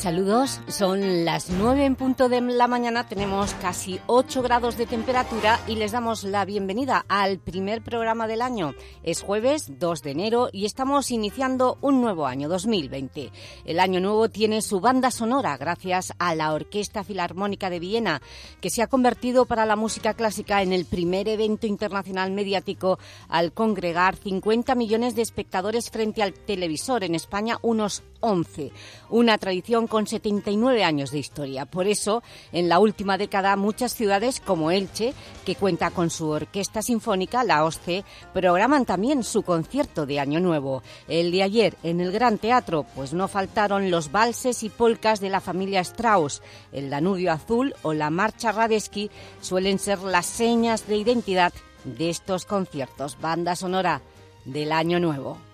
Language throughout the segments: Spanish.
Saludos, son las 9 en punto de la mañana, tenemos casi 8 grados de temperatura y les damos la bienvenida al primer programa del año. Es jueves 2 de enero y estamos iniciando un nuevo año, 2020. El año nuevo tiene su banda sonora gracias a la Orquesta Filarmónica de Viena, que se ha convertido para la música clásica en el primer evento internacional mediático al congregar 50 millones de espectadores frente al televisor, en España unos 11, una tradición con 79 años de historia. Por eso, en la última década, muchas ciudades como Elche, que cuenta con su orquesta sinfónica, la OSCE, programan también su concierto de Año Nuevo. El de ayer, en el Gran Teatro, pues no faltaron los valses y polcas de la familia Strauss, el Danubio Azul o la Marcha Radetzky suelen ser las señas de identidad de estos conciertos. Banda sonora del Año Nuevo.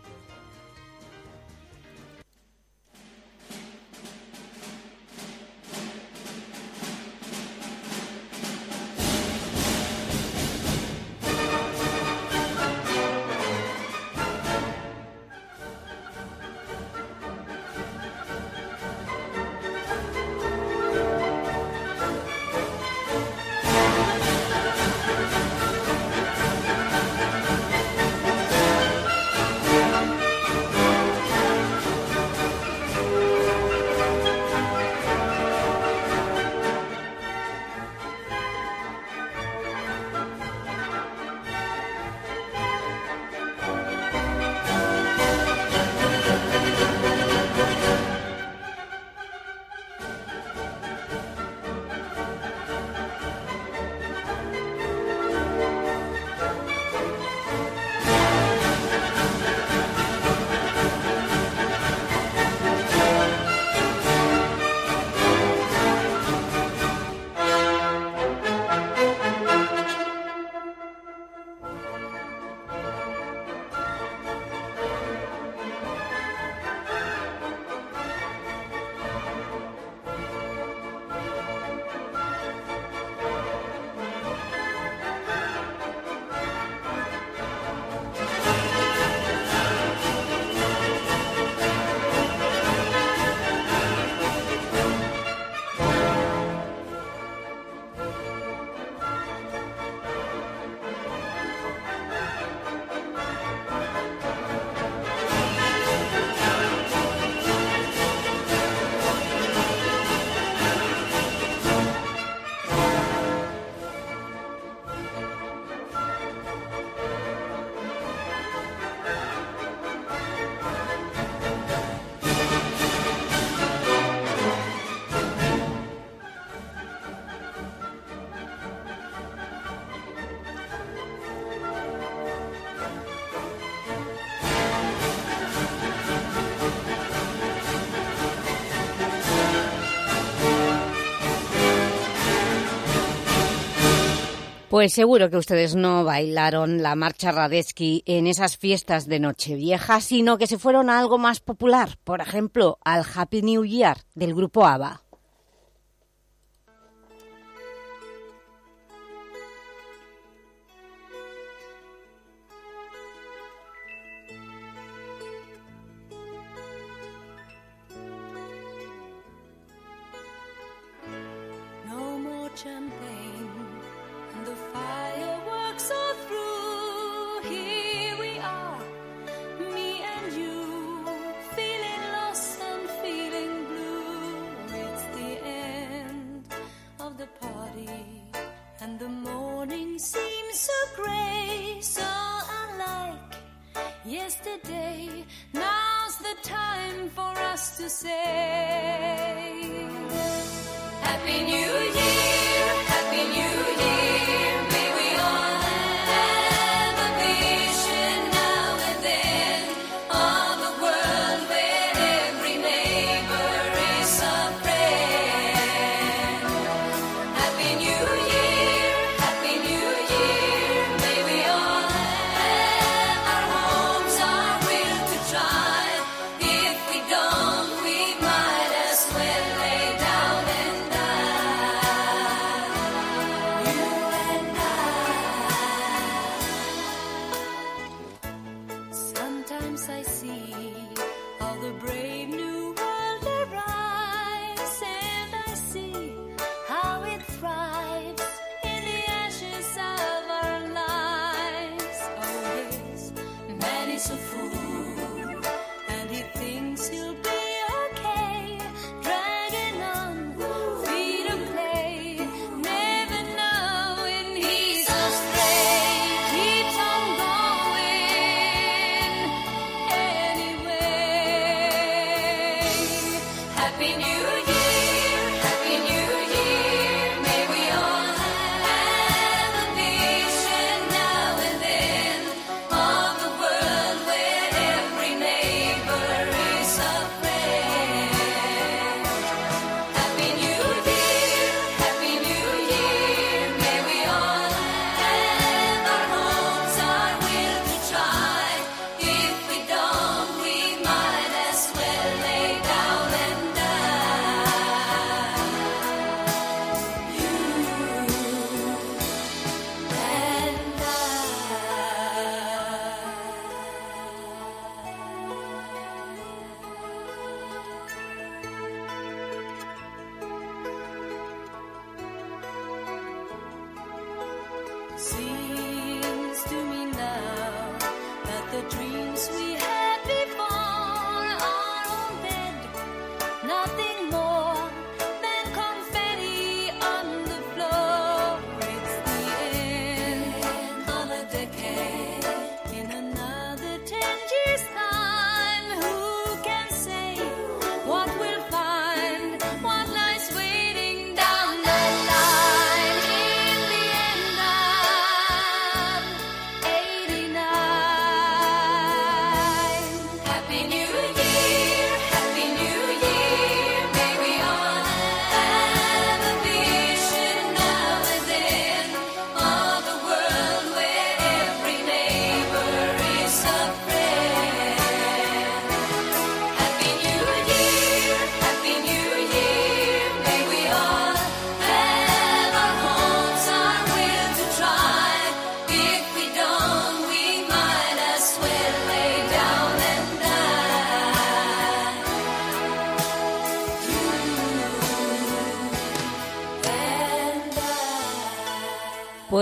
Pues seguro que ustedes no bailaron la marcha Radetzky en esas fiestas de Nochevieja, sino que se fueron a algo más popular, por ejemplo, al Happy New Year del grupo ABBA. so great, so unlike yesterday. Now's the time for us to say Happy New Year.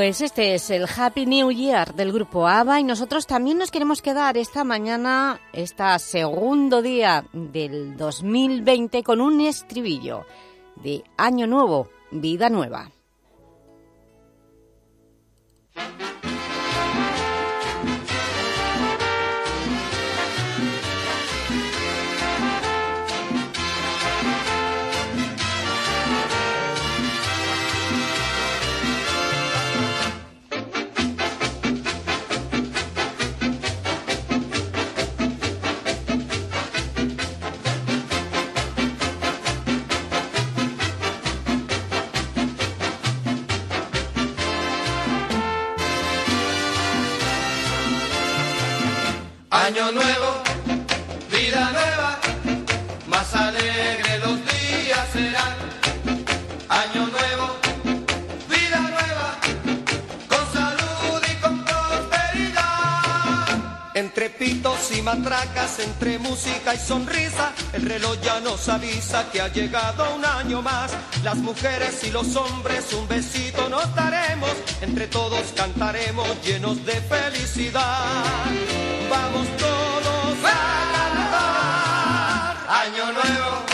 Pues este es el Happy New Year del grupo ABBA y nosotros también nos queremos quedar esta mañana, este segundo día del 2020 con un estribillo de Año Nuevo, Vida Nueva. Entre música y sonrisa, el reloj ya nos avisa que ha llegado un año más. Las mujeres y los hombres un besito nos daremos, entre todos cantaremos llenos de felicidad vamos todos a cantar. Año nuevo,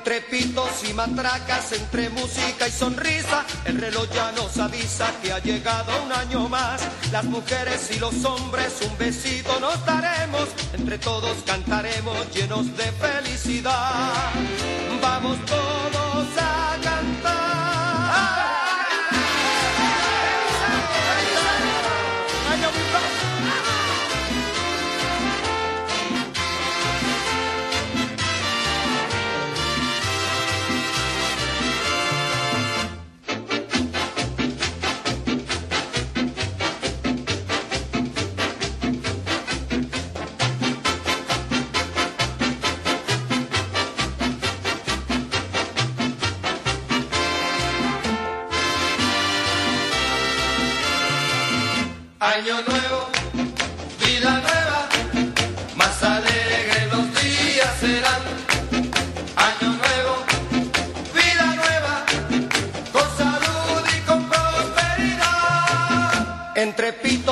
Entre pitos y matracas, entre música y sonrisa, el reloj ya nos avisa que ha llegado un año más. Las mujeres y los hombres un besito nos daremos, entre todos cantaremos llenos de felicidad. Vamos todos a cantar.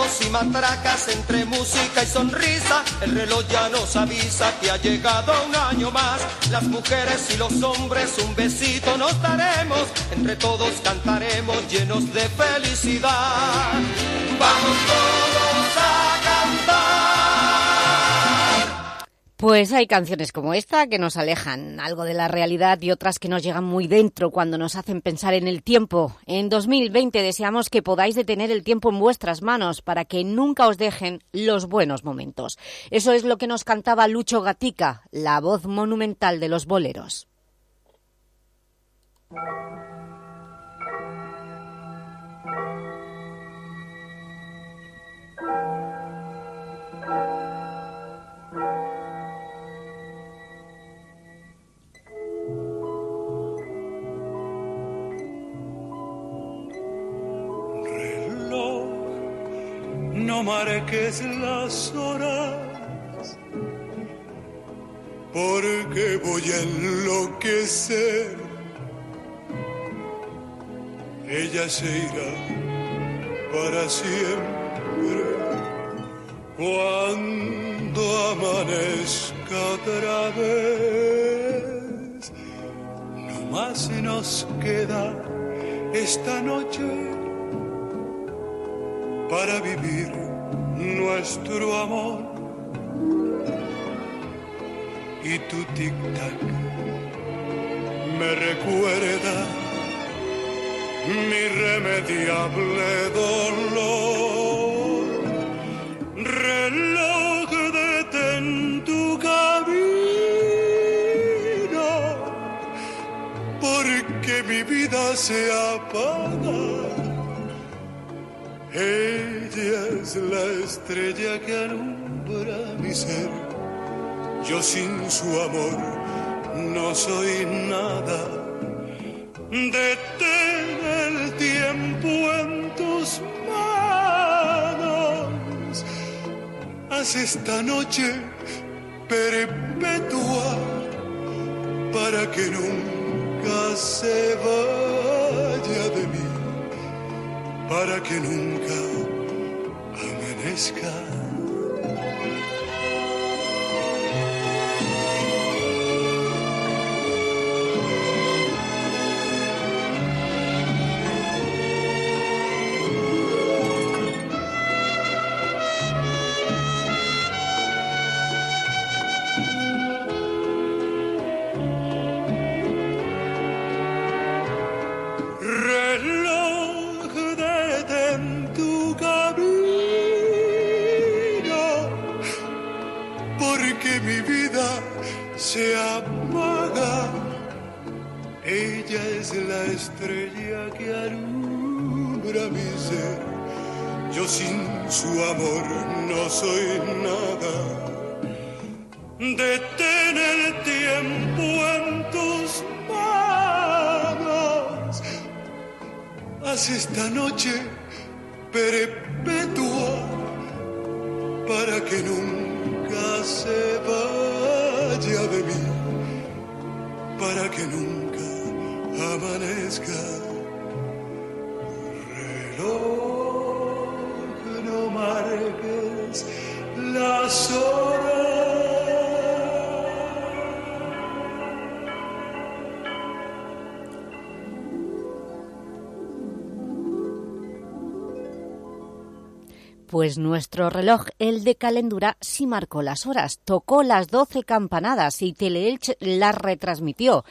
Y matracas, entre música y sonrisa, el reloj ya nos avisa que ha llegado un año más. Las mujeres y los hombres un besito nos daremos, entre todos cantaremos llenos de felicidad. Vamos todos a Pues hay canciones como esta que nos alejan algo de la realidad y otras que nos llegan muy dentro cuando nos hacen pensar en el tiempo. En 2020 deseamos que podáis detener el tiempo en vuestras manos para que nunca os dejen los buenos momentos. Eso es lo que nos cantaba Lucho Gatica, la voz monumental de los boleros. No marques las horas, porque voy a enloquecer. Ella se irá para siempre cuando amanezca otra vez. No más nos queda esta noche para vivir nuestro amor. Y tu tic-tac me recuerda mi irremediable dolor. Reloj detén tu camino, porque mi vida se apaga es la estrella que alumbra mi ser. Yo sin su amor no soy nada. Detén el tiempo en tus manos. Haz esta noche perpetua para que nunca se vaya de mí para que nunca sky. Amanezca. Pues nuestro reloj, el de Calendura, sí marcó las horas, tocó las doce campanadas y Teleelch las retransmitió,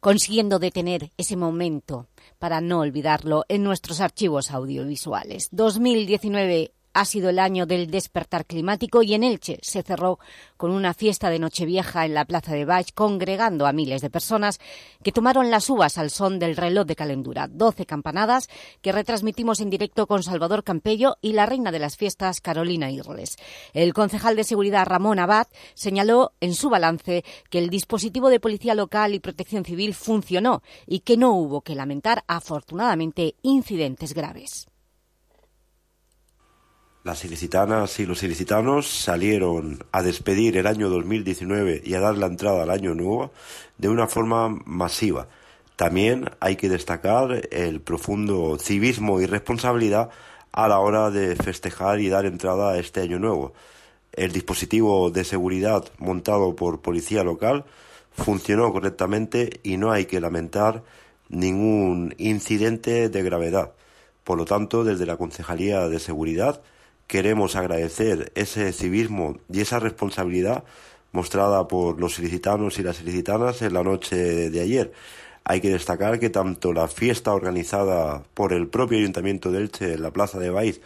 consiguiendo detener ese momento para no olvidarlo en nuestros archivos audiovisuales. 2019 ha sido el año del despertar climático y en Elche se cerró con una fiesta de Nochevieja en la Plaza de Baix, congregando a miles de personas que tomaron las uvas al son del reloj de calendura. Doce campanadas que retransmitimos en directo con Salvador Campello y la reina de las fiestas, Carolina Irles. El concejal de Seguridad, Ramón Abad, señaló en su balance que el dispositivo de policía local y protección civil funcionó y que no hubo que lamentar, afortunadamente, incidentes graves. Las ilicitanas y los ilicitanos salieron a despedir el año 2019 y a dar la entrada al año nuevo de una forma masiva. También hay que destacar el profundo civismo y responsabilidad a la hora de festejar y dar entrada a este año nuevo. El dispositivo de seguridad montado por policía local funcionó correctamente y no hay que lamentar ningún incidente de gravedad. Por lo tanto, desde la Concejalía de Seguridad queremos agradecer ese civismo y esa responsabilidad mostrada por los ilicitanos y las ilicitanas en la noche de ayer. Hay que destacar que tanto la fiesta organizada por el propio Ayuntamiento de Elche en la Plaza de Baix,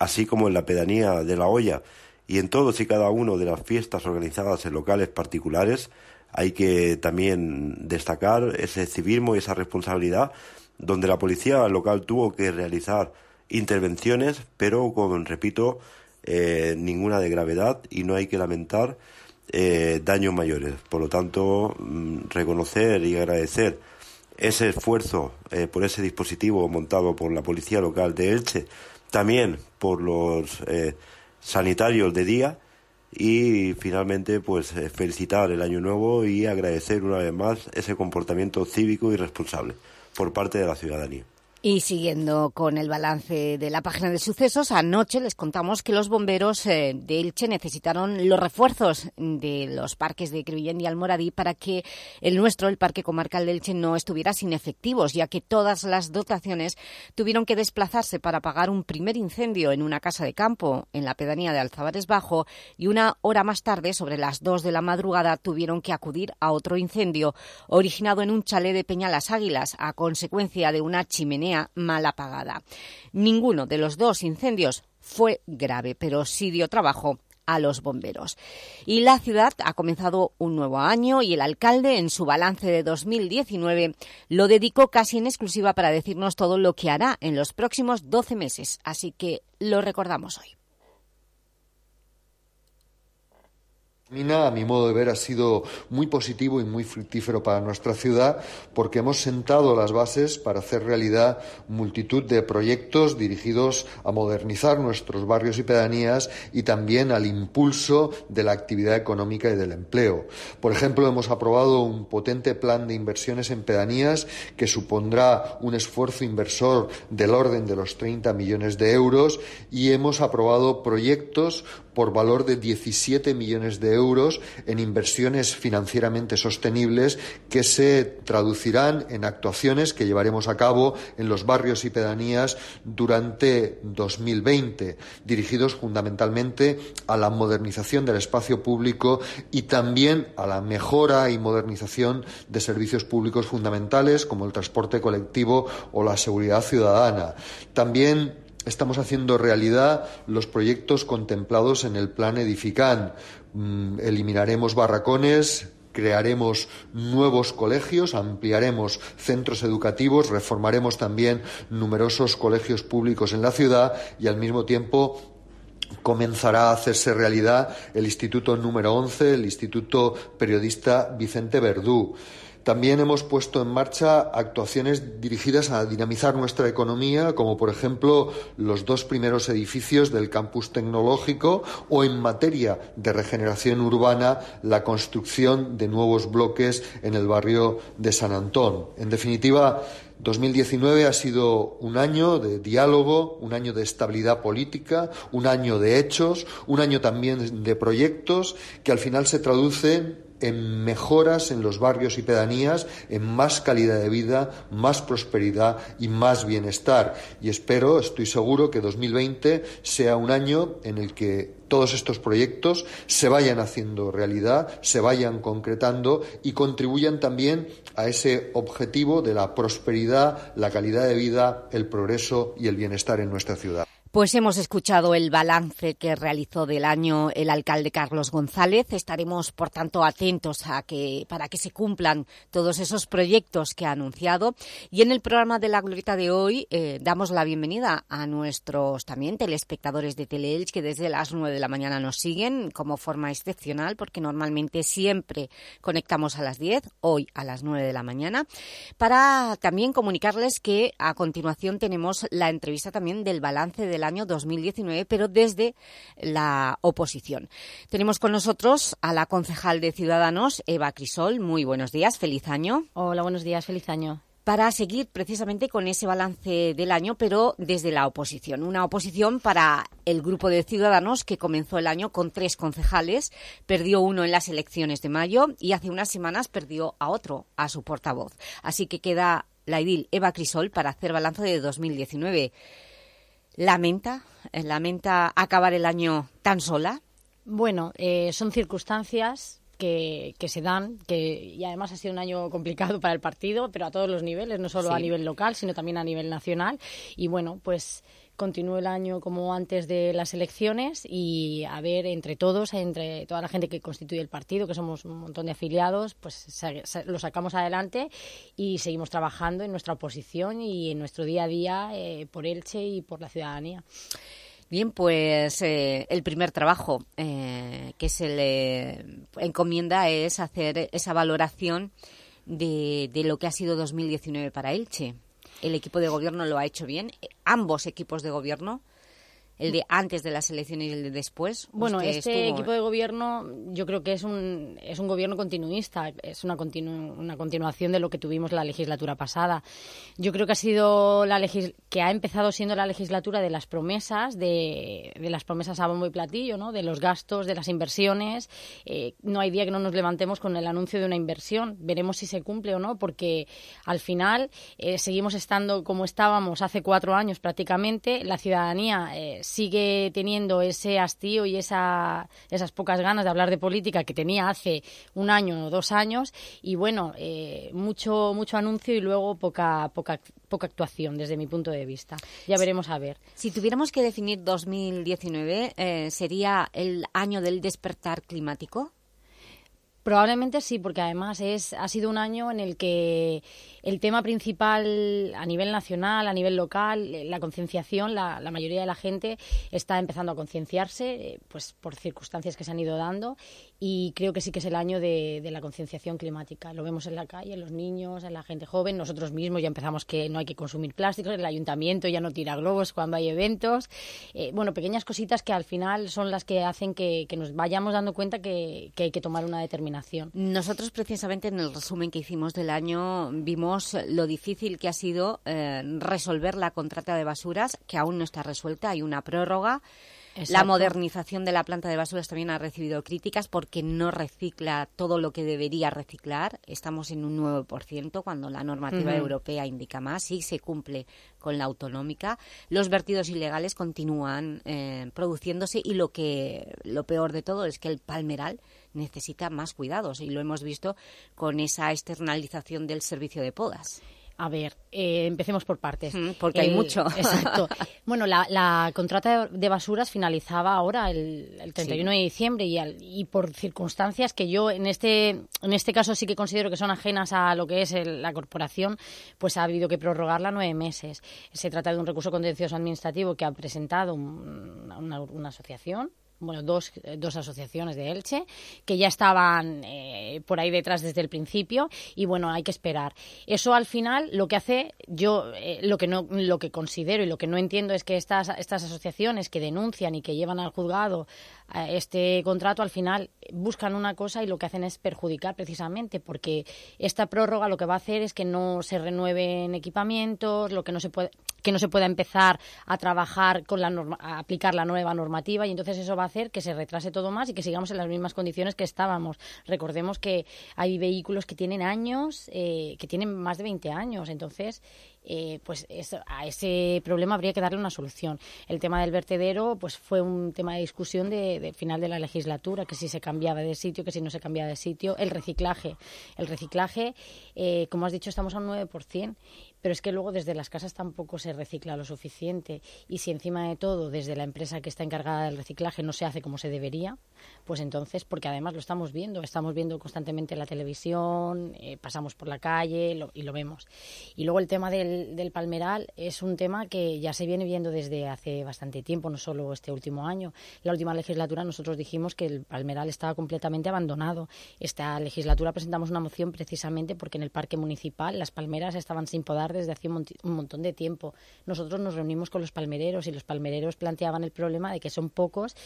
así como en la pedanía de La Hoya y en todos y cada uno de las fiestas organizadas en locales particulares, hay que también destacar ese civismo y esa responsabilidad donde la policía local tuvo que realizar intervenciones, pero con, repito, eh, ninguna de gravedad y no hay que lamentar eh, daños mayores. Por lo tanto, mm, reconocer y agradecer ese esfuerzo eh, por ese dispositivo montado por la policía local de Elche, también por los sanitarios de día y finalmente pues felicitar el año nuevo y agradecer una vez más ese comportamiento cívico y responsable por parte de la ciudadanía. Y siguiendo con el balance de la página de sucesos, anoche les contamos que los bomberos eh, de Elche necesitaron los refuerzos de los parques de Crevillén y Almoradí para que el nuestro, el Parque Comarcal de Elche, no estuviera sin efectivos, ya que todas las dotaciones tuvieron que desplazarse para apagar un primer incendio en una casa de campo en la pedanía de Alzabares Bajo y una hora más tarde, sobre las dos de la madrugada, tuvieron que acudir a otro incendio originado en un chalet de Peñalas Águilas a consecuencia de una chimenea mal apagada. Ninguno de los dos incendios fue grave, pero sí dio trabajo a los bomberos. Y la ciudad ha comenzado un nuevo año y el alcalde en su balance de 2019 lo dedicó casi en exclusiva para decirnos todo lo que hará en los próximos 12 meses. Así que lo recordamos hoy. A mi modo de ver, ha sido muy positivo y muy fructífero para nuestra ciudad porque hemos sentado las bases para hacer realidad multitud de proyectos dirigidos a modernizar nuestros barrios y pedanías y también al impulso de la actividad económica y del empleo. Por ejemplo, hemos aprobado un potente plan de inversiones en pedanías que supondrá un esfuerzo inversor del orden de los 30 millones de euros y hemos aprobado proyectos por valor de 17 millones de euros en inversiones financieramente sostenibles que se traducirán en actuaciones que llevaremos a cabo en los barrios y pedanías durante 2020, dirigidos fundamentalmente a la modernización del espacio público y también a la mejora y modernización de servicios públicos fundamentales como el transporte colectivo o la seguridad ciudadana. También estamos haciendo realidad los proyectos contemplados en el plan Edifican. Mm, eliminaremos barracones, crearemos nuevos colegios, ampliaremos centros educativos, reformaremos también numerosos colegios públicos en la ciudad y al mismo tiempo comenzará a hacerse realidad el instituto número 11, el Instituto Periodista Vicente Verdú. También hemos puesto en marcha actuaciones dirigidas a dinamizar nuestra economía, como por ejemplo los dos primeros edificios del campus tecnológico o en materia de regeneración urbana la construcción de nuevos bloques en el barrio de San Antón. En definitiva, 2019 ha sido un año de diálogo, un año de estabilidad política, un año de hechos, un año también de proyectos que al final se traducen en mejoras en los barrios y pedanías, en más calidad de vida, más prosperidad y más bienestar. Y espero, estoy seguro, que 2020 sea un año en el que todos estos proyectos se vayan haciendo realidad, se vayan concretando y contribuyan también a ese objetivo de la prosperidad, la calidad de vida, el progreso y el bienestar en nuestra ciudad. Pues hemos escuchado el balance que realizó del año el alcalde Carlos González. Estaremos, por tanto, atentos a que, para que se cumplan todos esos proyectos que ha anunciado. Y en el programa de la Glorieta de hoy eh, damos la bienvenida a nuestros también telespectadores de Teleelch que desde las 9 de la mañana nos siguen como forma excepcional porque normalmente siempre conectamos a las 10, hoy a las 9 de la mañana, para también comunicarles que a continuación tenemos la entrevista también del balance año 2019, pero desde la oposición. Tenemos con nosotros a la concejal de Ciudadanos, Eva Crisol. Muy buenos días, feliz año. Hola, buenos días, feliz año. para seguir precisamente con ese balance del año, pero desde la oposición. Una oposición para el grupo de Ciudadanos que comenzó el año con tres concejales, perdió uno en las elecciones de mayo y hace unas semanas perdió a otro, a su portavoz. Así que queda la edil Eva Crisol para hacer balance de 2019. ¿Lamenta? ¿Lamenta acabar el año tan sola? Bueno, eh, son circunstancias que, se dan, que y además ha sido un año complicado para el partido, pero a todos los niveles, no solo a nivel local, sino también a nivel nacional. Y bueno, pues continúe el año como antes de las elecciones y a ver entre todos, entre toda la gente que constituye el partido, que somos un montón de afiliados, pues lo sacamos adelante y seguimos trabajando en nuestra oposición y en nuestro día a día eh, por Elche y por la ciudadanía. Bien, pues eh, el primer trabajo eh, que se le encomienda es hacer esa valoración de, de, lo que ha sido 2019 para Elche. El equipo de gobierno lo ha hecho bien, ambos equipos de gobierno el de antes de las elecciones y el de después. Bueno, este equipo de gobierno yo creo que es un, es un gobierno continuista, es una, una continuación de lo que tuvimos la legislatura pasada. Yo creo que ha sido la que ha empezado siendo la legislatura de las promesas, de, de, las promesas a bombo y platillo, ¿no? de los gastos, de las inversiones. Eh, no hay día que no nos levantemos con el anuncio de una inversión. Veremos si se cumple o no, porque al final eh, seguimos estando como estábamos hace cuatro años prácticamente. La ciudadanía eh, sigue teniendo ese hastío y esa, esas pocas ganas de hablar de política que tenía hace un año o dos años y bueno, eh, mucho, mucho anuncio y luego poca, poca, poca actuación desde mi punto de vista. Ya veremos a ver. Si tuviéramos que definir 2019, eh, ¿sería el año del despertar climático? Probablemente sí, porque además es, ha sido un año en el que el tema principal a nivel nacional, a nivel local, eh, la concienciación, la, mayoría de la gente está empezando a concienciarse eh, pues por circunstancias que se han ido dando y creo que sí que es el año de, la concienciación climática. Lo vemos en la calle, en los niños, en la gente joven, nosotros mismos ya empezamos que no hay que consumir plásticos, el ayuntamiento ya no tira globos cuando hay eventos. Eh, bueno, pequeñas cositas que al final son las que hacen que, nos vayamos dando cuenta que, que hay que tomar una determinación. Nosotros precisamente en el resumen que hicimos del año vimos lo difícil que ha sido eh, resolver la contrata de basuras, que aún no está resuelta, hay una prórroga. La modernización de la planta de basuras también ha recibido críticas porque no recicla todo lo que debería reciclar. Estamos en un 9% cuando la normativa europea indica más. Sí se cumple con la autonómica. Los vertidos ilegales continúan eh, produciéndose y lo que lo peor de todo es que el palmeral necesita más cuidados y lo hemos visto con esa externalización del servicio de podas. A ver, eh, empecemos por partes. porque hay mucho. Exacto. bueno, la, contrata de basuras finalizaba ahora el, 31 de diciembre y, y, por circunstancias que yo en este, en este caso sí que considero que son ajenas a lo que es la corporación, pues ha habido que prorrogarla nueve meses. Se trata de un recurso contencioso administrativo que ha presentado una asociación bueno, dos, dos asociaciones de Elche que ya estaban eh, por ahí detrás desde el principio y bueno, hay que esperar. Eso al final lo que hace, yo eh, lo que no lo que considero y lo que no entiendo es que estas, estas asociaciones que denuncian y que llevan al juzgado este contrato al final buscan una cosa y lo que hacen es perjudicar precisamente porque esta prórroga lo que va a hacer es que no se renueven equipamientos, lo que no se puede que no se pueda empezar a trabajar con la norma, a aplicar la nueva normativa y entonces eso va a que se retrase todo más y que sigamos en las mismas condiciones que estábamos. Recordemos que hay vehículos que tienen años, eh, que tienen más de 20 años, entonces eh, pues a ese problema habría que darle una solución. El tema del vertedero pues fue un tema de discusión de, final de la legislatura, que si se cambiaba de sitio, que si no se cambiaba de sitio. El reciclaje. El reciclaje, eh, como has dicho, estamos a un 9%, pero es que luego desde las casas tampoco se recicla lo suficiente. Y si encima de todo, desde la empresa que está encargada del reciclaje no se hace como se debería, pues entonces, porque además lo estamos viendo, estamos viendo constantemente en la televisión, eh, pasamos por la calle y lo vemos. Y luego el tema del del, palmeral es un tema que ya se viene viendo desde hace bastante tiempo, no solo este último año. La última legislatura nosotros dijimos que el palmeral estaba completamente abandonado. Esta legislatura presentamos una moción precisamente porque en el parque municipal las palmeras estaban sin podar desde hace un, montón de tiempo. Nosotros nos reunimos con los palmereros y los palmereros planteaban el problema de que son pocos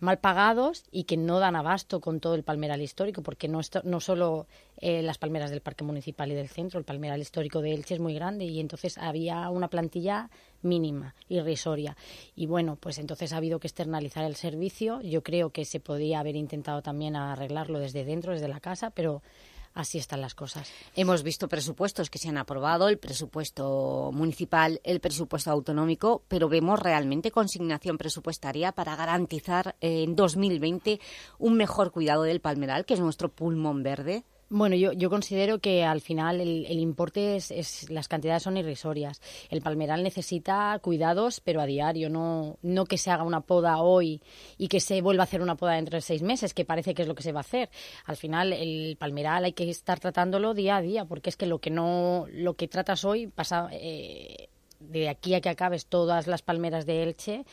mal pagados y que no dan abasto con todo el palmeral histórico, porque no, no solo eh, las palmeras del Parque Municipal y del centro, el palmeral histórico de Elche es muy grande y entonces había una plantilla mínima, irrisoria. Y bueno, pues entonces ha habido que externalizar el servicio. Yo creo que se podía haber intentado también arreglarlo desde dentro, desde la casa, pero así están las cosas. Hemos visto presupuestos que se han aprobado, el presupuesto municipal, el presupuesto autonómico, pero vemos realmente consignación presupuestaria para garantizar en 2020 un mejor cuidado del palmeral, que es nuestro pulmón verde. Bueno, yo, yo considero que al final el, importe es, las cantidades son irrisorias. El palmeral necesita cuidados, pero a diario, no, no que se haga una poda hoy y que se vuelva a hacer una poda dentro de seis meses, que parece que es lo que se va a hacer. Al final el palmeral hay que estar tratándolo día a día, porque es que lo que no, lo que tratas hoy pasa eh, de aquí a que acabes todas las palmeras de Elche,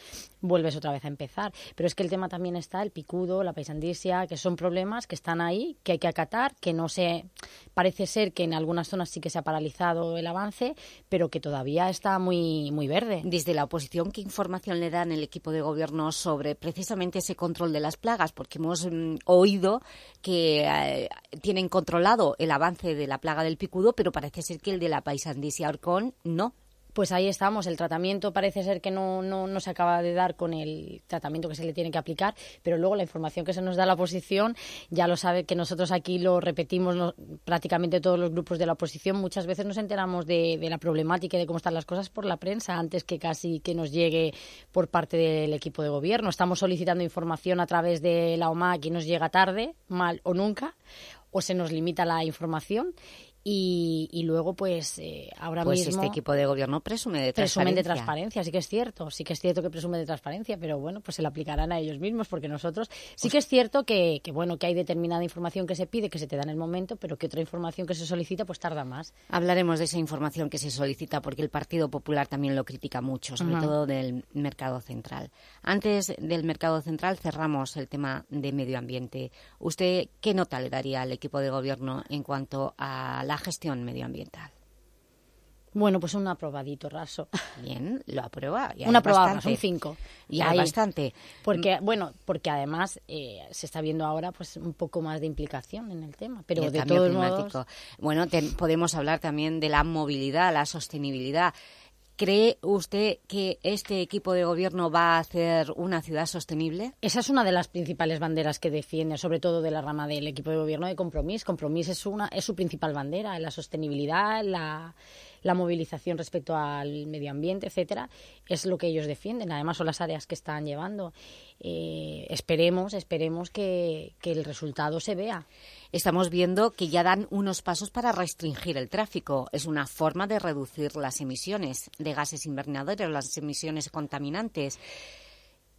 vuelves otra vez a empezar. Pero es que el tema también está el picudo, la paisandisia, que son problemas que están ahí, que hay que acatar, que no se... Parece ser que en algunas zonas sí que se ha paralizado el avance, pero que todavía está muy, muy verde. Desde la oposición, ¿qué información le dan el equipo de gobierno sobre precisamente ese control de las plagas? Porque hemos mm, oído que eh, tienen controlado el avance de la plaga del picudo, pero parece ser que el de la paisandisia orcón no pues ahí estamos. El tratamiento parece ser que no, no, se acaba de dar con el tratamiento que se le tiene que aplicar, pero luego la información que se nos da la oposición, ya lo sabe que nosotros aquí lo repetimos prácticamente todos los grupos de la oposición. Muchas veces nos enteramos de, de, la problemática y de cómo están las cosas por la prensa antes que casi que nos llegue por parte del equipo de gobierno. Estamos solicitando información a través de la OMAC y nos llega tarde, mal o nunca o se nos limita la información y, luego, pues, eh, ahora pues mismo... este equipo de gobierno presume de transparencia. Presumen de transparencia, sí que es cierto. Sí que es cierto que presume de transparencia, pero bueno, pues se lo aplicarán a ellos mismos, porque nosotros... Sí que es cierto que, que, bueno, que hay determinada información que se pide, que se te da en el momento, pero que otra información que se solicita, pues tarda más. Hablaremos de esa información que se solicita, porque el Partido Popular también lo critica mucho, sobre todo del mercado central. Antes del mercado central cerramos el tema de medio ambiente. ¿Usted qué nota le daría al equipo de gobierno en cuanto a la gestión medioambiental? Bueno, pues un aprobadito raso. Bien, lo aprueba. un aprobado, un 5. Y hay bastante. Porque, bueno, porque además eh, se está viendo ahora pues un poco más de implicación en el tema. Pero de todos modos... Bueno, podemos hablar también de la movilidad, la sostenibilidad. ¿Cree usted que este equipo de gobierno va a hacer una ciudad sostenible? Esa es una de las principales banderas que defiende, sobre todo de la rama del equipo de gobierno de Compromís. Compromís es, una, es su principal bandera, la sostenibilidad, la, la movilización respecto al medio ambiente, etcétera, es lo que ellos defienden. Además, son las áreas que están llevando. Eh, esperemos, esperemos que, que el resultado se vea estamos viendo que ya dan unos pasos para restringir el tráfico. Es una forma de reducir las emisiones de gases invernadores, las emisiones contaminantes.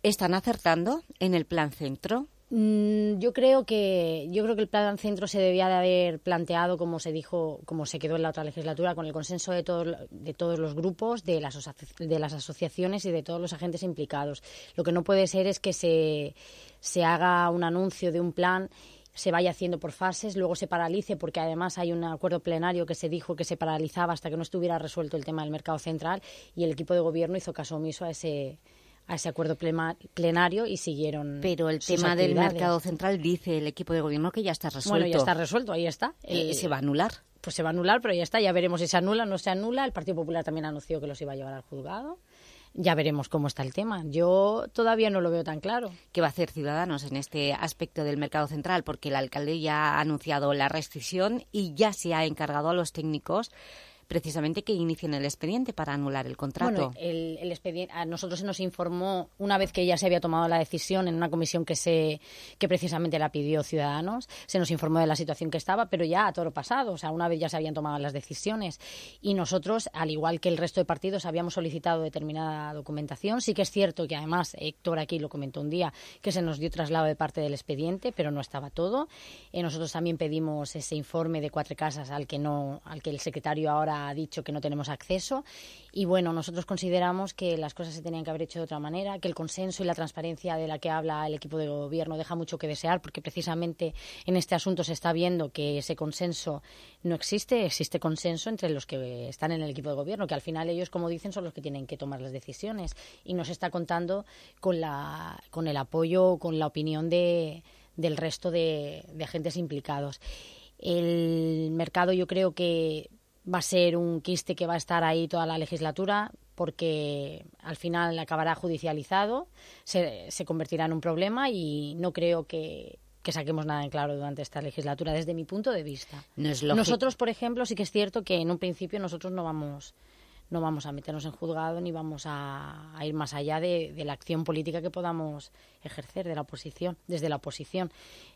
¿Están acertando en el plan centro? Mm, yo creo que yo creo que el plan centro se debía de haber planteado como se dijo, como se quedó en la otra legislatura, con el consenso de todos de todos los grupos, de las de las asociaciones y de todos los agentes implicados. Lo que no puede ser es que se se haga un anuncio de un plan se vaya haciendo por fases, luego se paralice, porque además hay un acuerdo plenario que se dijo que se paralizaba hasta que no estuviera resuelto el tema del mercado central y el equipo de gobierno hizo caso omiso a ese a ese acuerdo plenario y siguieron Pero el tema del mercado central dice el equipo de gobierno que ya está resuelto. Bueno, ya está resuelto, ahí está. Eh, ¿Se va a anular? Pues se va a anular, pero ya está, ya veremos si se anula o no se anula. El Partido Popular también anunció que los iba a llevar al juzgado ya veremos cómo está el tema. Yo todavía no lo veo tan claro. ¿Qué va a hacer Ciudadanos en este aspecto del mercado central? Porque el alcalde ya ha anunciado la restricción y ya se ha encargado a los técnicos precisamente que inicien el expediente para anular el contrato. El, expediente, a nosotros se nos informó una vez que ya se había tomado la decisión en una comisión que se que precisamente la pidió Ciudadanos, se nos informó de la situación que estaba, pero ya a todo pasado, o sea, una vez ya se habían tomado las decisiones y nosotros, al igual que el resto de partidos, habíamos solicitado determinada documentación. Sí que es cierto que además Héctor aquí lo comentó un día que se nos dio traslado de parte del expediente, pero no estaba todo. Eh, nosotros también pedimos ese informe de cuatro casas al que no al que el secretario ahora ha dicho que no tenemos acceso. Y bueno, nosotros consideramos que las cosas se tenían que haber hecho de otra manera, que el consenso y la transparencia de la que habla el equipo de gobierno deja mucho que desear, porque precisamente en este asunto se está viendo que ese consenso no existe, existe consenso entre los que están en el equipo de gobierno, que al final ellos, como dicen, son los que tienen que tomar las decisiones. Y no se está contando con, la, con el apoyo, con la opinión de, del resto de, de agentes implicados. El mercado yo creo que va a ser un quiste que va a estar ahí toda la legislatura porque al final acabará judicializado, se, se convertirá en un problema y no creo que, que saquemos nada en claro durante esta legislatura desde mi punto de vista. No es lógico. Nosotros, por ejemplo, sí que es cierto que en un principio nosotros no vamos no vamos a meternos en juzgado ni vamos a, ir más allá de, de la acción política que podamos ejercer de la oposición, desde la oposición.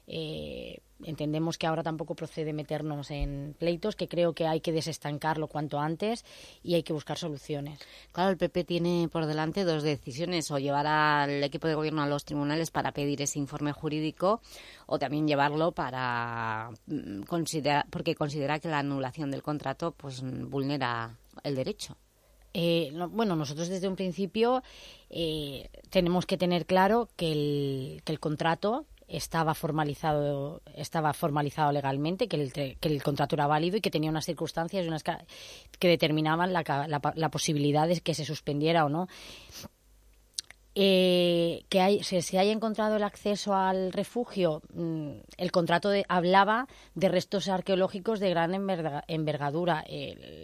Eh, entendemos que ahora tampoco procede meternos en pleitos, que creo que hay que desestancarlo cuanto antes y hay que buscar soluciones. Claro, el PP tiene por delante dos decisiones, o llevar al equipo de gobierno a los tribunales para pedir ese informe jurídico o también llevarlo para mm, considerar, porque considera que la anulación del contrato pues vulnera el derecho. Eh, no- bueno, nosotros desde un principio eh, tenemos que tener claro que el, que el contrato estaba formalizado estaba formalizado legalmente, que el, que el contrato era válido y que tenía unas circunstancias y unas que determinaban la, la, la posibilidad de que se suspendiera o no. Eh, que hay, se, haya encontrado el acceso al refugio, mm, el contrato de- hablaba de restos arqueológicos de gran enverga- envergadura.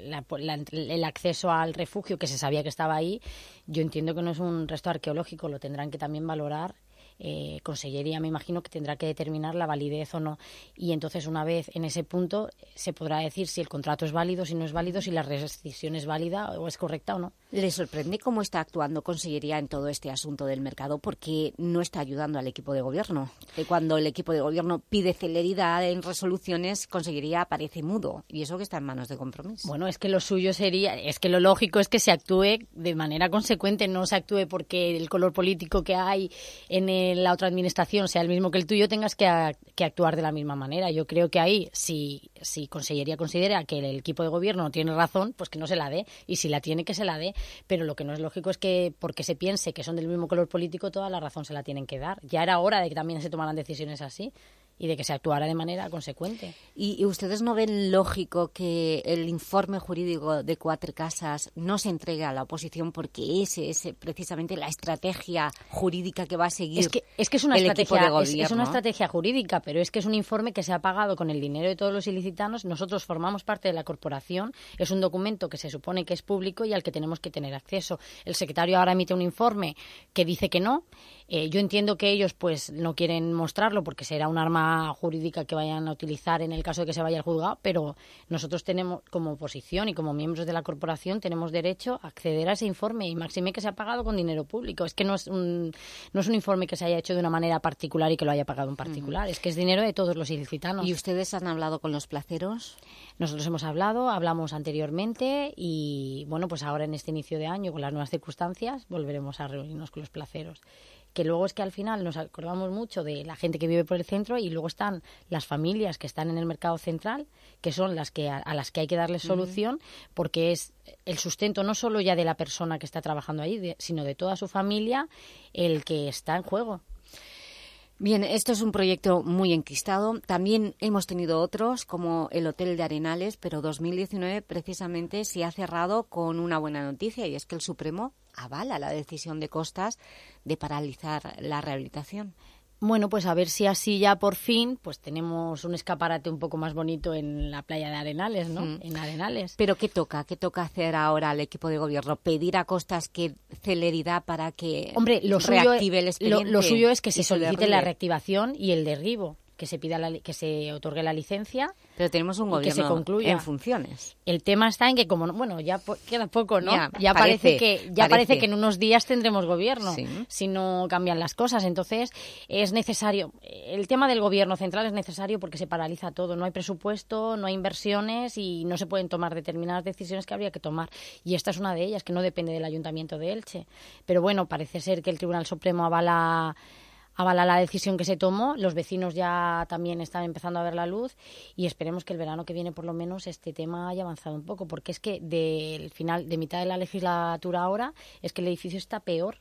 La- el acceso al refugio, que se sabía que estaba ahí, yo entiendo que no es un resto arqueológico, lo tendrán que también valorar. Eh, Consellería me imagino que tendrá que determinar la validez o no. Y entonces, una vez en ese punto, se podrá decir si el contrato es válido, si no es válido, si la rescisión es válida o es correcta o no. ¿Le sorprende cómo está actuando Consellería en todo este asunto del mercado? Porque no está ayudando al equipo de gobierno. Que cuando el equipo de gobierno pide celeridad en resoluciones, Consellería aparece mudo. Y eso que está en manos de compromiso. Bueno, es que lo suyo sería, es que lo lógico es que se actúe de manera consecuente, no se actúe porque el color político que hay en la otra administración sea el mismo que el tuyo, tengas que, que actuar de la misma manera. Yo creo que ahí, si, si Consellería considera que el equipo de gobierno no tiene razón, pues que no se la dé, y si la tiene, que se la dé. Pero lo que no es lógico es que, porque se piense que son del mismo color político, toda la razón se la tienen que dar. Ya era hora de que también se tomaran decisiones así y de que se actuara de manera consecuente. ¿Y, y ustedes no ven lógico que el informe jurídico de Cuatro Casas no se entregue a la oposición porque ese es eh, precisamente la estrategia jurídica que va a seguir Es que, es que es una el estrategia, de es- es, una estrategia jurídica, pero es que es un informe que se ha pagado con el dinero de todos los ilicitanos. Nosotros formamos parte de la corporación. Es un documento que se supone que es público y al que tenemos que tener acceso. El secretario ahora emite un informe que dice que no. Eh, yo entiendo que ellos pues no quieren mostrarlo porque será un arma jurídica que vayan a utilizar en el caso de que se vaya al juzgado, pero nosotros tenemos como oposición y como miembros de la corporación tenemos derecho a acceder a ese informe y máxime que se ha pagado con dinero público. Es que no es un no es un informe que se haya hecho de una manera particular y que lo haya pagado un particular, es que es dinero de todos los ilicitanos. ¿Y ustedes han hablado con los placeros? Nosotros hemos hablado, hablamos anteriormente y bueno, pues ahora en este inicio de año con las nuevas circunstancias volveremos a reunirnos con los placeros. Que luego es que al final nos acordamos mucho de la gente que vive por el centro y luego están las familias que están en el mercado central, que son las que a, a las que hay que darles solución, porque es el sustento no solo ya de la persona que está trabajando allí, de- sino de toda su familia el que está en juego. Bien, esto es un proyecto muy enquistado. También hemos tenido otros, como el Hotel de Arenales, pero 2019 precisamente se ha cerrado con una buena noticia y es que el Supremo avala la decisión de Costas de paralizar la rehabilitación. Bueno, pues a ver si así ya por fin pues tenemos un escaparate un poco más bonito en la playa de Arenales, ¿no? Mm. En Arenales. ¿Pero qué toca? ¿Qué toca hacer ahora al equipo de gobierno? ¿Pedir a Costas que celeridad para que Hombre, lo suyo, reactive el lo, expediente? lo suyo es que se solicite la reactivación y el derribo, que se pida la que se otorgue la licencia. Pero tenemos un y que se gobierno concluya. en funciones. El tema está en que como no- bueno, ya po- queda poco, ¿no? Ya, parece, parece, que ya parece. parece que en unos días tendremos gobierno Sí. si no cambian las cosas. Entonces, es necesario el tema del gobierno central es necesario porque se paraliza todo, no hay presupuesto, no hay inversiones y no se pueden tomar determinadas decisiones que habría que tomar. Y esta es una de ellas que no depende del Ayuntamiento de Elche. Pero bueno, parece ser que el Tribunal Supremo avala avala la decisión que se tomó. Los vecinos ya también están empezando a ver la luz y esperemos que el verano que viene, por lo menos, este tema haya avanzado un poco, porque es que del final, de mitad de la legislatura ahora, es que el edificio está peor.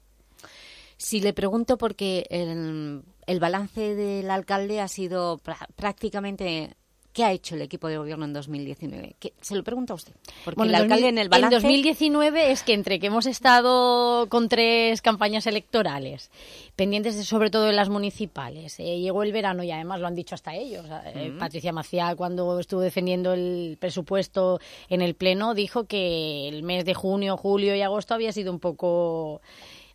Si le pregunto porque el, el balance del alcalde ha sido prácticamente ¿Qué ha hecho el equipo de gobierno en 2019? Se lo pregunta a usted. Porque el alcalde en el balance... En 2019 es que entre que hemos estado con tres campañas electorales, pendientes de, sobre todo de las municipales, eh, llegó el verano y además lo han dicho hasta ellos. Eh, Patricia Macía, cuando estuvo defendiendo el presupuesto en el Pleno, dijo que el mes de junio, julio y agosto había sido un poco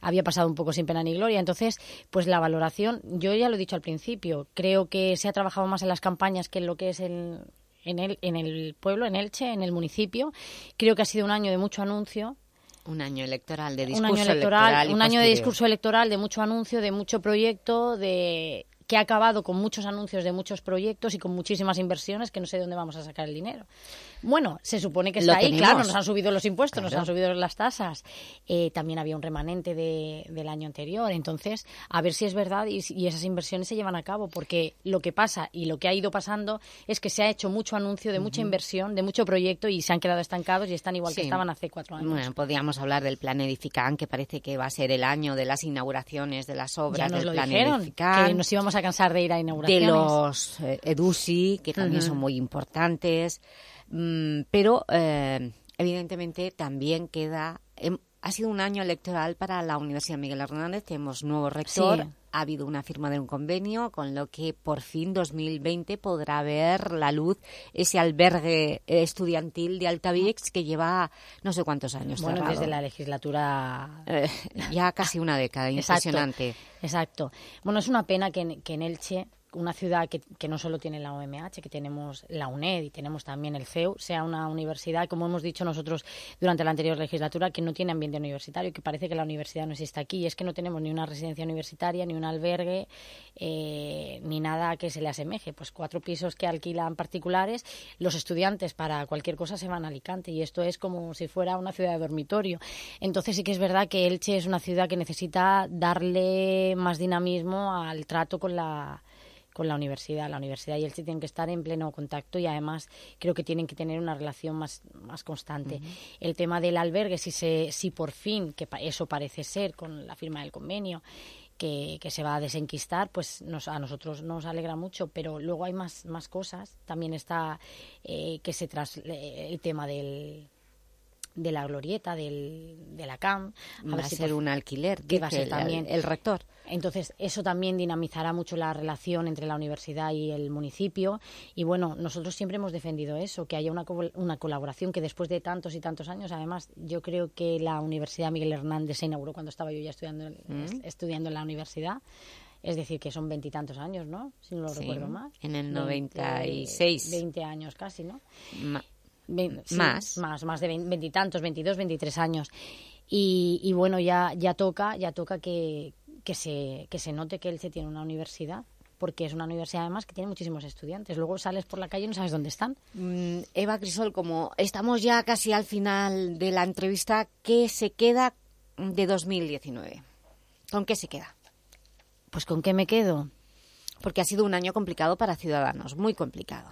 había pasado un poco sin pena ni gloria. Entonces, pues la valoración, yo ya lo he dicho al principio, creo que se ha trabajado más en las campañas que en lo que es el, en, el, en el pueblo, en Elche, en el municipio. Creo que ha sido un año de mucho anuncio, un año electoral, de discurso un año electoral, un año de discurso electoral, de mucho anuncio, de mucho proyecto, de que ha acabado con muchos anuncios de muchos proyectos y con muchísimas inversiones que no sé de dónde vamos a sacar el dinero. Bueno, se supone que está ahí, claro, nos han subido los impuestos, nos han subido las tasas. Eh, también había un remanente del año anterior. Entonces, a ver si es verdad y, esas inversiones se llevan a cabo, porque lo que pasa y lo que ha ido pasando es que se ha hecho mucho anuncio de mucha inversión, de mucho proyecto y se han quedado estancados y están igual que estaban hace cuatro años. Bueno, podríamos hablar del plan Edifican, que parece que va a ser el año de las inauguraciones de las obras ya nos del lo plan dijeron, Que nos íbamos a cansar de ir a inauguraciones. De los eh, EDUSI, que también son muy importantes. Mm, pero, eh, evidentemente, también queda... Em, ha sido un año electoral para la Universidad Miguel Hernández. Tenemos nuevo rector. Ha habido una firma de un convenio, con lo que por fin 2020 podrá ver la luz ese albergue estudiantil de Altavix que lleva no sé cuántos años Bueno, desde la legislatura... Eh, ya casi una década, impresionante. Exacto. Bueno, es una pena que, que en Elche una ciudad que, que, no solo tiene la OMH, que tenemos la UNED y tenemos también el CEU, sea una universidad, como hemos dicho nosotros durante la anterior legislatura, que no tiene ambiente universitario, que parece que la universidad no existe aquí. Y es que no tenemos ni una residencia universitaria, ni un albergue, eh, ni nada que se le asemeje. Pues cuatro pisos que alquilan particulares. Los estudiantes para cualquier cosa se van a Alicante y esto es como si fuera una ciudad de dormitorio. Entonces sí que es verdad que Elche es una ciudad que necesita darle más dinamismo al trato con la con la universidad. La universidad y Elche tienen que estar en pleno contacto y además creo que tienen que tener una relación más, más constante. El tema del albergue, si, se, si por fin, que eso parece ser con la firma del convenio, que, que, se va a desenquistar, pues nos, a nosotros nos alegra mucho, pero luego hay más, más cosas. También está eh, que se tras, eh, el tema del, de la glorieta del, de la CAM. va a ser un alquiler, que va a ser también el, rector. Entonces, eso también dinamizará mucho la relación entre la universidad y el municipio. Y bueno, nosotros siempre hemos defendido eso, que haya una, una colaboración que después de tantos y tantos años, además, yo creo que la Universidad Miguel Hernández se inauguró cuando estaba yo ya estudiando, mm. estudiando en la universidad. Es decir, que son veintitantos años, ¿no? Si no lo recuerdo mal. En el 96. Veinte años casi, ¿no? Más. Más, más de veintitantos, veintidós, veintitrés años. Y, bueno, ya, ya toca, ya toca que, que, se, que se note que él se tiene una universidad porque es una universidad además que tiene muchísimos estudiantes. Luego sales por la calle y no sabes dónde están. Mm, Eva Crisol, como estamos ya casi al final de la entrevista, ¿qué se queda de 2019? ¿Con qué se queda? Pues ¿con qué me quedo? Porque ha sido un año complicado para Ciudadanos, muy complicado.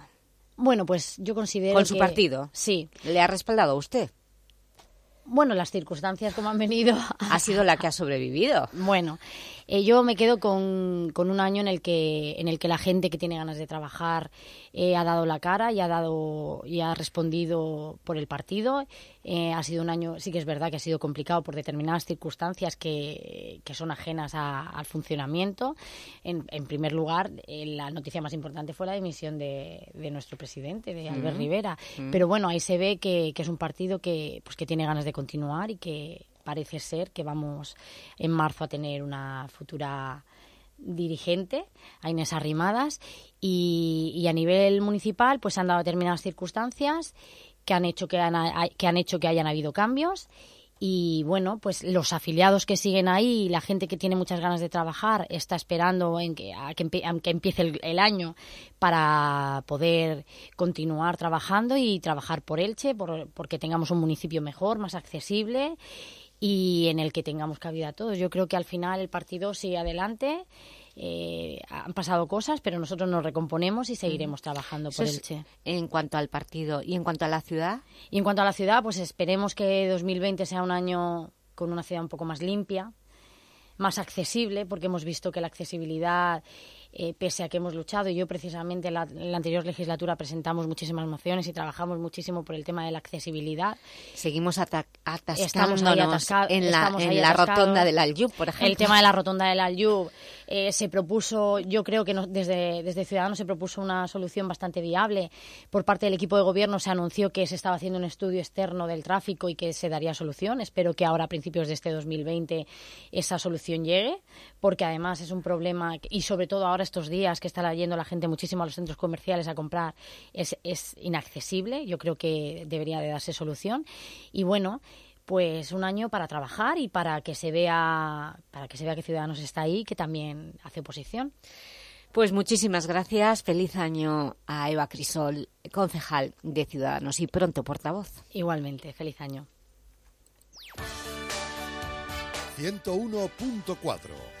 Bueno, pues yo considero ¿Con su partido? Sí. ¿Le ha respaldado a usted? Bueno, las circunstancias como han venido... Ha sido la que ha sobrevivido. Bueno, eh, yo me quedo con, con, un año en el que en el que la gente que tiene ganas de trabajar eh, ha dado la cara y ha dado y ha respondido por el partido. Eh, ha sido un año, sí que es verdad que ha sido complicado por determinadas circunstancias que, que son ajenas al funcionamiento. En, en primer lugar, la noticia más importante fue la dimisión de, de nuestro presidente, de Albert Rivera. Pero bueno, ahí se ve que, que es un partido que pues que tiene ganas de continuar y que parece ser que vamos en marzo a tener una futura dirigente, a Inés Arrimadas, y, a nivel municipal pues han dado determinadas circunstancias que han hecho que, que han hecho que hayan habido cambios. Y bueno, pues los afiliados que siguen ahí, la gente que tiene muchas ganas de trabajar, está esperando en que, a que, empiece el, año para poder continuar trabajando y trabajar por Elche, por, porque tengamos un municipio mejor, más accesible y en el que tengamos cabida todos. Yo creo que al final el partido sigue adelante. eh, han pasado cosas, pero nosotros nos recomponemos y seguiremos trabajando por Elche. En cuanto al partido y en cuanto a la ciudad. Y en cuanto a la ciudad, pues esperemos que 2020 sea un año con una ciudad un poco más limpia, más accesible, porque hemos visto que la accesibilidad eh, pese a que hemos luchado. Y yo precisamente en la, anterior legislatura presentamos muchísimas mociones y trabajamos muchísimo por el tema de la accesibilidad. Seguimos atascándonos en la, en la rotonda del Aljub, por ejemplo. El tema de la rotonda del Aljub eh, se propuso, yo creo que desde, desde Ciudadanos se propuso una solución bastante viable. Por parte del equipo de gobierno se anunció que se estaba haciendo un estudio externo del tráfico y que se daría solución. Espero que ahora, a principios de este 2020, esa solución llegue, porque además es un problema y sobre todo ahora estos días que está yendo la gente muchísimo a los centros comerciales a comprar es, es inaccesible. Yo creo que debería de darse solución. Y bueno, pues un año para trabajar y para que se vea para que se vea que Ciudadanos está ahí, que también hace oposición. Pues muchísimas gracias. Feliz año a Eva Crisol, concejal de Ciudadanos y pronto portavoz. Igualmente, feliz año. 101.4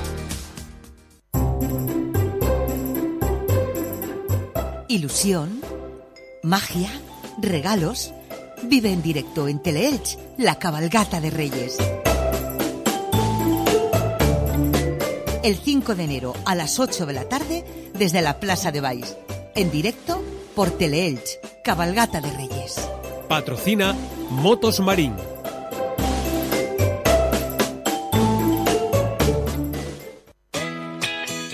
Ilusión, magia, regalos. Vive en directo en Teleelch, la cabalgata de Reyes. El 5 de enero a las 8 de la tarde desde la Plaza de Baix. En directo por Teleelch, cabalgata de Reyes. Patrocina Motos Marín.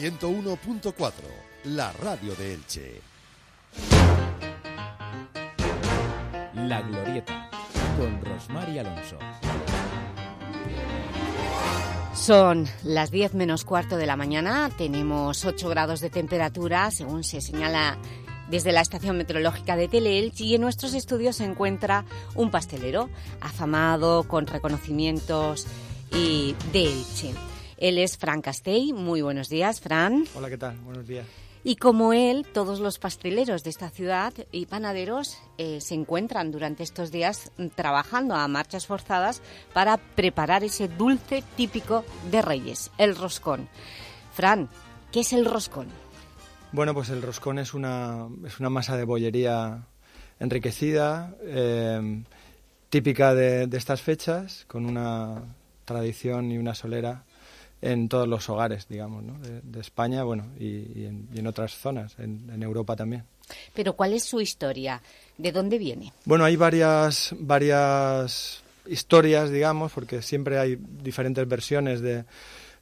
101.4, la radio de Elche. La Glorieta, con Rosmar y Alonso. Son las 10 menos cuarto de la mañana, tenemos 8 grados de temperatura, según se señala desde la estación meteorológica de Teleelch y en nuestros estudios se encuentra un pastelero afamado con reconocimientos y de Elche. Él es Fran Castell. Muy buenos días, Fran. Hola, ¿qué tal? Buenos días. Y como él, todos los pasteleros de esta ciudad y panaderos eh, se encuentran durante estos días trabajando a marchas forzadas para preparar ese dulce típico de Reyes, el roscón. Fran, ¿qué es el roscón? Bueno, pues el roscón es una, es una masa de bollería enriquecida, eh, típica de, de estas fechas, con una tradición y una solera en todos los hogares, digamos, ¿no? de, de España, bueno, y, y, en, y, en, otras zonas, en, en, Europa también. Pero ¿cuál es su historia? ¿De dónde viene? Bueno, hay varias, varias historias, digamos, porque siempre hay diferentes versiones de...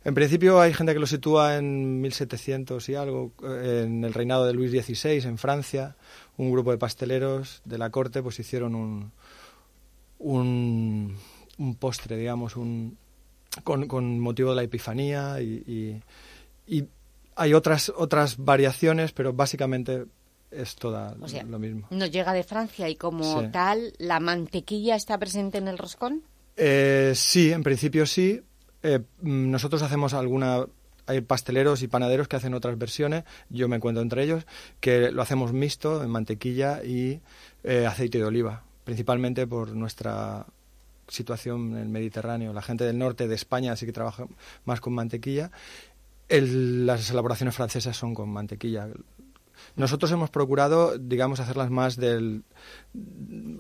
En principio hay gente que lo sitúa en 1700 y algo, en el reinado de Luis XVI, en Francia. Un grupo de pasteleros de la corte pues hicieron un, un, un postre, digamos, un, con, con, motivo de la Epifanía y, y, y, hay otras otras variaciones, pero básicamente es toda o sea, lo mismo. Nos llega de Francia y como sí. tal, ¿la mantequilla está presente en el roscón? Eh, sí, en principio sí. Eh, nosotros hacemos alguna... Hay pasteleros y panaderos que hacen otras versiones, yo me encuentro entre ellos, que lo hacemos mixto en mantequilla y eh, aceite de oliva, principalmente por nuestra situación en el Mediterráneo. La gente del norte de España sí que trabaja más con mantequilla. El, las elaboraciones francesas son con mantequilla. Nosotros hemos procurado, digamos, hacerlas más del...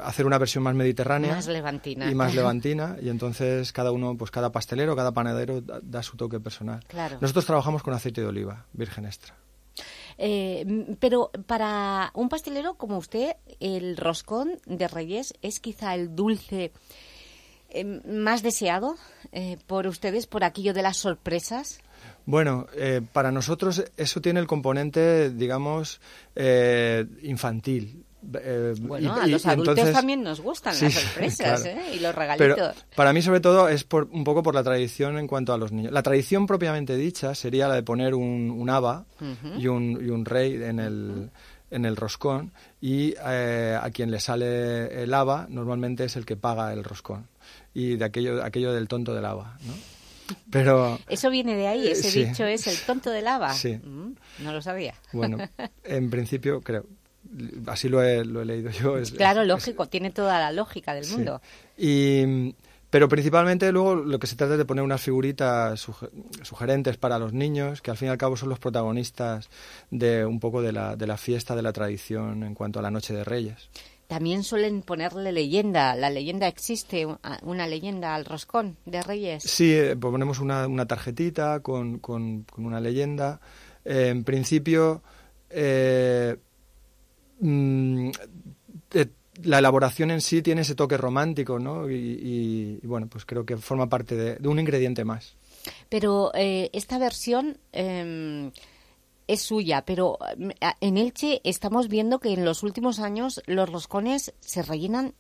hacer una versión más mediterránea. Más levantina. Y más levantina. y entonces cada uno, pues cada pastelero, cada panadero da, da su toque personal. Claro. Nosotros trabajamos con aceite de oliva, virgen extra. Eh, pero para un pastelero como usted, el roscón de Reyes es quizá el dulce eh, más deseado eh, por ustedes por aquello de las sorpresas? Bueno, eh, para nosotros eso tiene el componente, digamos, eh, infantil. Eh, bueno, y, a los adultos entonces, también nos gustan sí, las sorpresas claro. ¿eh? y los regalitos. Pero para mí, sobre todo, es por, un poco por la tradición en cuanto a los niños. La tradición propiamente dicha sería la de poner un, un haba uh -huh. y, un, y un rey en el... Uh -huh en el roscón y eh, a quien le sale el haba normalmente es el que paga el roscón y de aquello aquello del tonto del haba ¿no? pero eso viene de ahí ese sí, dicho es el tonto del haba sí. Mm, no lo sabía bueno en principio creo así lo he, lo he leído yo es, claro es, lógico es, tiene toda la lógica del sí. mundo y pero principalmente luego lo que se trata es de poner unas figuritas sugerentes para los niños, que al fin y al cabo son los protagonistas de un poco de la, de la fiesta, de la tradición en cuanto a la Noche de Reyes. También suelen ponerle leyenda. ¿La leyenda existe? ¿Una leyenda al roscón de Reyes? Sí, eh, ponemos una, una tarjetita con, con, con, una leyenda. Eh, en principio, eh, mmm, la elaboración en sí tiene ese toque romántico, ¿no? Y, y, y bueno, pues creo que forma parte de, de un ingrediente más. Pero eh, esta versión eh, es suya, pero en Elche estamos viendo que en los últimos años los roscones se rellenan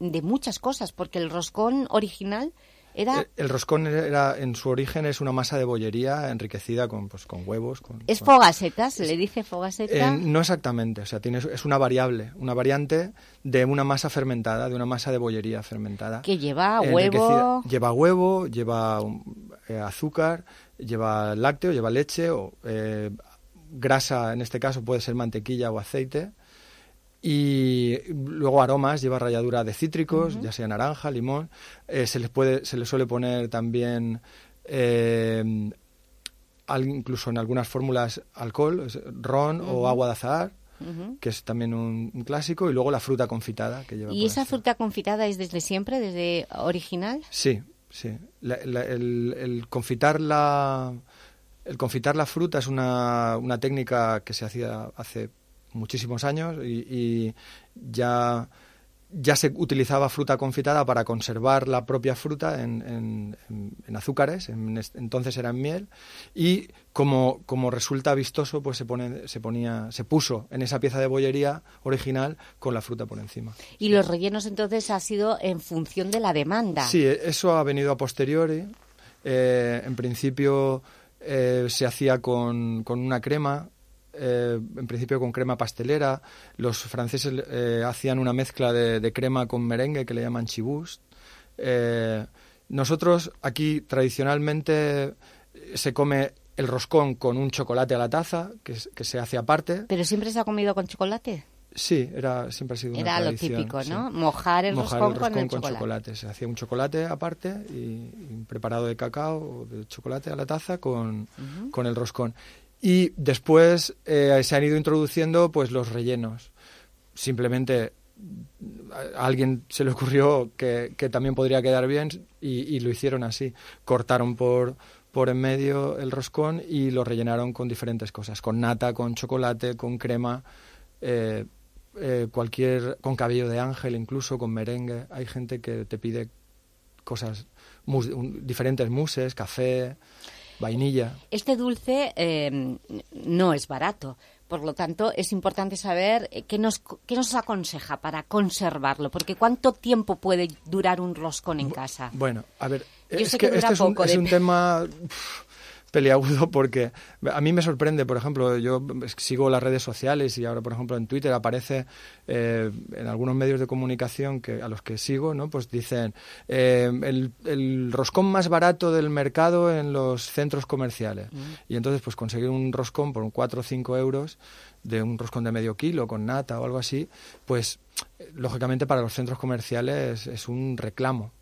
de muchas cosas, porque el roscón original era... El, el, roscón era, en su origen es una masa de bollería enriquecida con, pues, con huevos. Con, ¿Es con... fogaseta? ¿Se le dice fogaseta? Eh, no exactamente, o sea, tiene, es una variable, una variante de una masa fermentada, de una masa de bollería fermentada. Que lleva huevo... Lleva huevo, lleva eh, azúcar, lleva lácteo, lleva leche, o eh, grasa, en este caso puede ser mantequilla o aceite y luego aromas lleva ralladura de cítricos uh -huh. ya sea naranja limón eh, se les puede se les suele poner también eh, al, incluso en algunas fórmulas alcohol ron uh -huh. o agua de azahar Uh -huh. que es también un, un, clásico, y luego la fruta confitada que lleva. ¿Y esa fruta confitada es desde siempre, desde original? Sí, sí. La, la, el, el, confitar la el confitar la fruta es una, una técnica que se hacía hace muchísimos años y, y, ya, ya se utilizaba fruta confitada para conservar la propia fruta en, en, en azúcares, en, entonces era en miel, y como, como resulta vistoso, pues se, pone, se, ponía, se puso en esa pieza de bollería original con la fruta por encima. ¿Y los rellenos entonces ha sido en función de la demanda? Sí, eso ha venido a posteriori. Eh, en principio eh, se hacía con, con una crema, eh, en principio con crema pastelera. Los franceses eh, hacían una mezcla de, crema con merengue que le llaman chibust. Eh, nosotros aquí tradicionalmente se come el roscón con un chocolate a la taza, que se hace aparte. ¿Pero siempre se ha comido con chocolate? Sí, era, siempre ha sido una Era lo típico, sí. ¿no? Mojar el Mojar roscón el con el con chocolate. chocolate. Se hacía un chocolate aparte y, y un preparado de cacao o de chocolate a la taza con, con el roscón. Y después eh, se han ido introduciendo pues los rellenos. Simplemente a a alguien se le ocurrió que, que también podría quedar bien y, y lo hicieron así. Cortaron por, por en medio el roscón y lo rellenaron con diferentes cosas, con nata, con chocolate, con crema, eh, eh, cualquier, con cabello de ángel incluso, con merengue. Hay gente que te pide cosas, mus- un- diferentes muses, café, vainilla. Este dulce eh, no es barato. Por lo tanto, es importante saber eh, qué nos, qué nos aconseja para conservarlo. Porque ¿cuánto tiempo puede durar un roscón en casa? Bueno, a ver, Yo es sé que, que dura este es un, poco, es un tema peliagudo porque a mí me sorprende, por ejemplo, yo sigo las redes sociales y ahora, por ejemplo, en Twitter aparece eh, en algunos medios de comunicación que a los que sigo, ¿no? Pues dicen eh, el, el roscón más barato del mercado en los centros comerciales. Y entonces, pues conseguir un roscón por un 4 o 5 euros de un roscón de medio kilo con nata o algo así, pues lógicamente para los centros comerciales es un reclamo.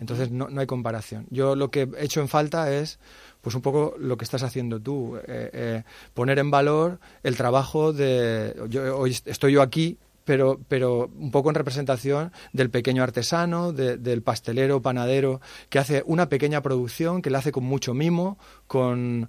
Entonces no, no hay comparación. Yo lo que he hecho en falta es pues un poco lo que estás haciendo tú, eh, eh, poner en valor el trabajo de... Yo, hoy estoy yo aquí, pero, pero un poco en representación del pequeño artesano, de- del pastelero, panadero, que hace una pequeña producción, que la hace con mucho mimo, con,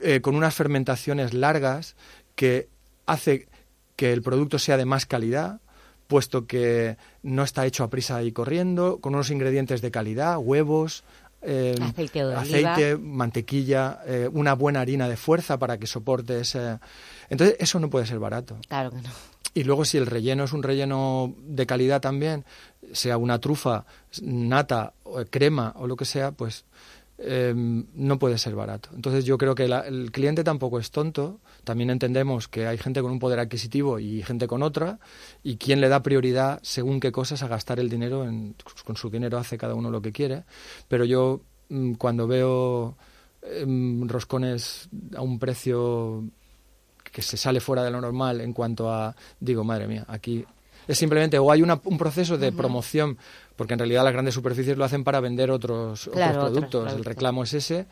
eh, con unas fermentaciones largas, que hace que el producto sea de más calidad, puesto que no está hecho a prisa y corriendo, con unos ingredientes de calidad, huevos, eh, Aceite de aceite, mantequilla, eh, una buena harina de fuerza para que soporte ese... Entonces, eso no puede ser barato. Claro que no. Y luego si el relleno es un relleno de calidad también, sea una trufa, nata, o crema o lo que sea, pues eh, no puede ser barato. Entonces yo creo que la- el cliente tampoco es tonto. También entendemos que hay gente con un poder adquisitivo y gente con otra. Y quién le da prioridad según qué cosas a gastar el dinero. En, con su dinero hace cada uno lo que quiere. Pero yo mm, cuando veo em, roscones a un precio que se sale fuera de lo normal en cuanto a, digo, madre mía, aquí es simplemente o hay una- un proceso de promoción, porque en realidad las grandes superficies lo hacen para vender otros, otros Claro, otros productos. El reclamo es ese.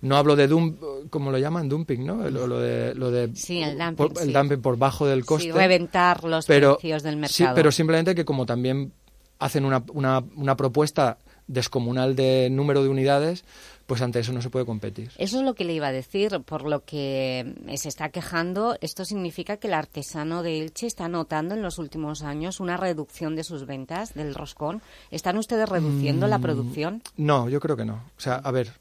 No hablo de dump, como lo llaman, dumping, ¿no? Lo, lo de, lo de Sí, el dumping, por, el sí. dumping por bajo del coste. Sí, reventar los pero, precios del sí, mercado. pero simplemente que como también hacen una, una, una propuesta descomunal de número de unidades, pues ante eso no se puede competir. Eso es lo que le iba a decir, por lo que se está quejando. Esto significa que el artesano de Elche está notando en los últimos años una reducción de sus ventas del roscón. ¿Están ustedes reduciendo la Mm, producción? No, yo creo que no. O sea, a ver,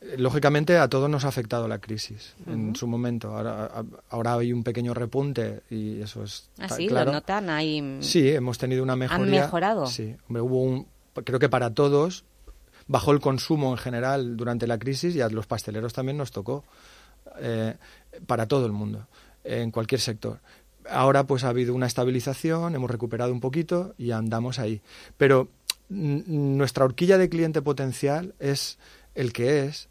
eh, lógicamente a todos nos ha afectado la crisis en su momento. Ahora, ahora hay un pequeño repunte y eso es ¿Ah, sí? claro. ¿Lo notan? Hay... Sí, hemos tenido una mejoría. mejorado? Sí, hombre, hubo un, creo que para todos bajó el consumo en general durante la crisis y a los pasteleros también nos tocó. eh, para todo el mundo, en cualquier sector. Ahora pues ha habido una estabilización, hemos recuperado un poquito y andamos ahí. Pero nuestra horquilla de cliente potencial es el que es.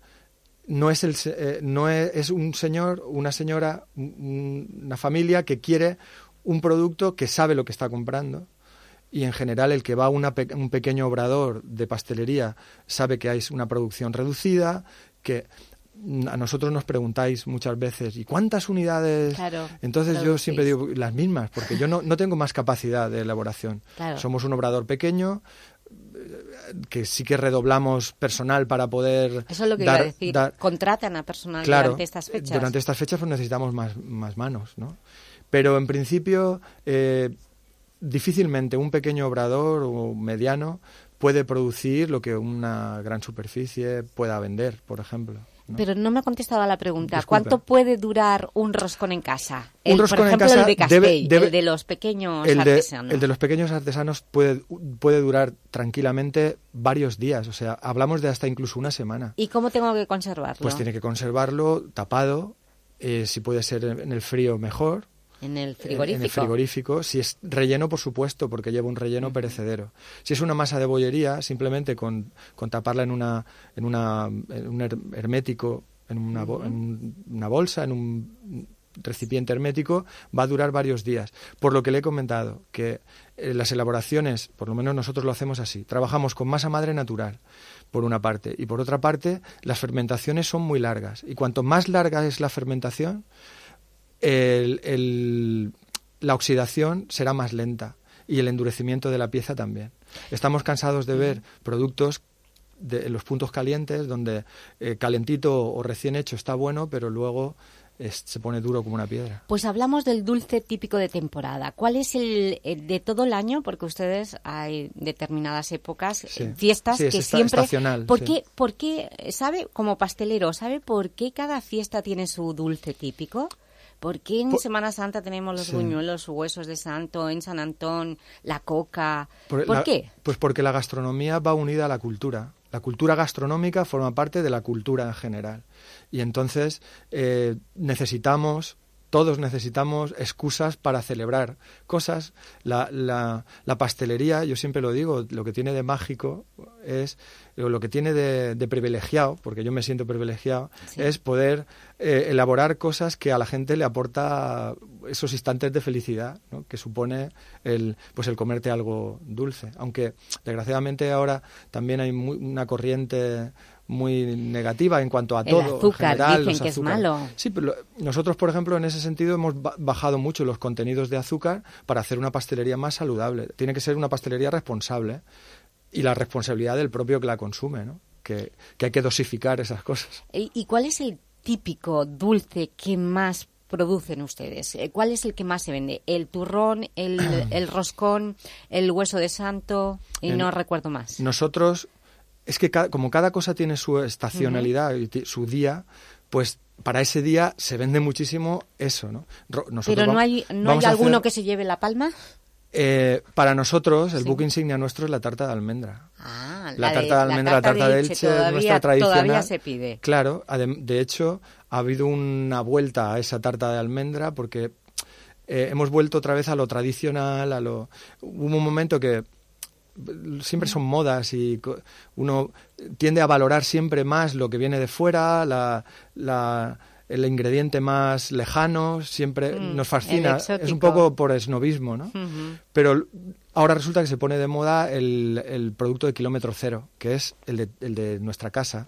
No es, el, eh, no es, es un señor, una señora, un- una familia que quiere un producto que sabe lo que está comprando y en general el que va a una pe- un pequeño obrador de pastelería sabe que hay una producción reducida, que a nosotros nos preguntáis muchas veces, ¿y cuántas unidades? Claro, Entonces yo siempre digo las mismas, porque yo no, no tengo más capacidad de elaboración. Claro. Somos un obrador pequeño, que sí que redoblamos personal para poder Eso es lo que dar, iba a decir. dar- ¿Contratan a personal Claro, durante estas fechas? Durante estas fechas pues necesitamos más, más manos, ¿no? Pero en principio, eh, difícilmente un pequeño obrador o mediano puede producir lo que una gran superficie pueda vender, por ejemplo. Pero no me ha contestado a la pregunta. Disculpe. ¿Cuánto puede durar un roscón en casa? Un El, roscón por en casa el de Castell, debe- debe- el de los pequeños el de, artesanos. el de los pequeños artesanos puede, puede durar tranquilamente varios días. O sea, hablamos de hasta incluso una semana. ¿Y cómo tengo que conservarlo? Pues tiene que conservarlo tapado, eh, si puede ser en el frío mejor. En el frigorífico. En el frigorífico. Si es relleno, por supuesto, porque lleva un relleno perecedero. Si es una masa de bollería, simplemente con, con taparla en una, en una en un her- hermético, en una, en un- una bolsa, en un recipiente hermético, va a durar varios días. Por lo que le he comentado, que eh, las elaboraciones, por lo menos nosotros lo hacemos así, trabajamos con masa madre natural, por una parte, y por otra parte, las fermentaciones son muy largas. Y cuanto más larga es la fermentación, el- el- la oxidación será más lenta y el endurecimiento de la pieza también. Estamos cansados de ver productos de, en los puntos calientes donde eh, calentito o recién hecho está bueno, pero luego es- se pone duro como una piedra. Pues hablamos del dulce típico de temporada. ¿Cuál es el, el de todo el año? Porque ustedes hay determinadas épocas, Sí. eh, fiestas Sí, es que esta- siempre. estacional, ¿Por sí. qué? ¿Por qué? ¿Sabe como pastelero? ¿Sabe por qué cada fiesta tiene su dulce típico? ¿Por qué en Por- Semana Santa tenemos los Sí. buñuelos, huesos de santo, en San Antón, la coca? ¿Por, la- qué? Pues porque la gastronomía va unida a la cultura. La cultura gastronómica forma parte de la cultura en general. Y entonces eh, necesitamos, todos necesitamos excusas para celebrar cosas. La, la, la pastelería, yo siempre lo digo, lo que tiene de mágico es, o lo que tiene de, de privilegiado, porque yo me siento privilegiado, es poder eh, elaborar cosas que a la gente le aporta esos instantes de felicidad, ¿no? que supone el, pues el comerte algo dulce. Aunque desgraciadamente ahora también hay muy- una corriente muy negativa en cuanto a El todo. en azúcar, general, dicen los que es malo. Sí, pero lo- nosotros, por ejemplo, en ese sentido hemos ba- bajado mucho los contenidos de azúcar para hacer una pastelería más saludable. Tiene que ser una pastelería responsable y la responsabilidad del propio que la consume, ¿no? Que, que hay que dosificar esas cosas. ¿Y, cuál es el típico dulce que más producen ustedes? Eh, ¿Cuál es el que más se vende? ¿El turrón, el, el roscón, el hueso de santo? Y En- no recuerdo más. Nosotros, es que ca- como cada cosa tiene su estacionalidad y su día, pues para ese día se vende muchísimo eso, ¿no? Nosotros ¿Pero no hay, no hay alguno hacer- que se lleve la palma? Eh, para nosotros, el Sí. buque insignia nuestro es la tarta de almendra. Ah, la, de- tarta de almendra, la tarta de Elche, todavía, nuestra tradicional. todavía se pide. Claro, de hecho, ha habido una vuelta a esa tarta de almendra porque eh, hemos vuelto otra vez a lo tradicional, a lo... Hubo un momento que siempre son modas y uno tiende a valorar siempre más lo que viene de fuera, la, la- el ingrediente más lejano, siempre Mm, nos fascina. Es un poco por esnovismo, ¿no? Pero ahora resulta que se pone de moda el, el producto de kilómetro cero, que es el de, el de nuestra casa.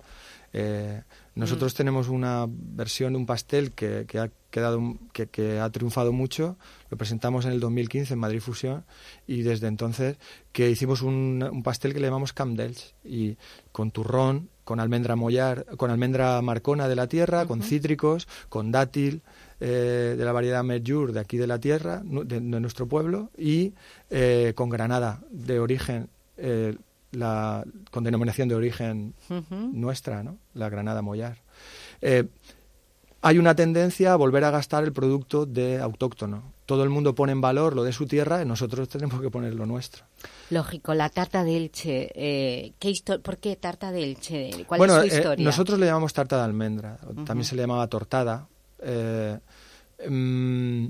Eh, nosotros tenemos una versión de un pastel que, que ha quedado que, que ha triunfado mucho. Lo presentamos en el 2015 en Madrid Fusión y desde entonces que hicimos un, un pastel que le llamamos Camp d'Elx y con turrón, con almendra mollar, con almendra marcona de la tierra, con cítricos, con dátil eh, de la variedad Merjur de aquí de la tierra, de, de nuestro pueblo y eh, con granada de origen eh, la, con denominación de origen nuestra, ¿no? La granada mollar. Eh, hay una tendencia a volver a gastar el producto de autóctono. Todo el mundo pone en valor lo de su tierra y nosotros tenemos que poner lo nuestro. Lógico, la tarta de Elche. Eh, ¿qué histo- ¿Por qué tarta de Elche? ¿Cuál bueno, es su eh, historia? nosotros le llamamos tarta de almendra, también se le llamaba tortada. eh, mm,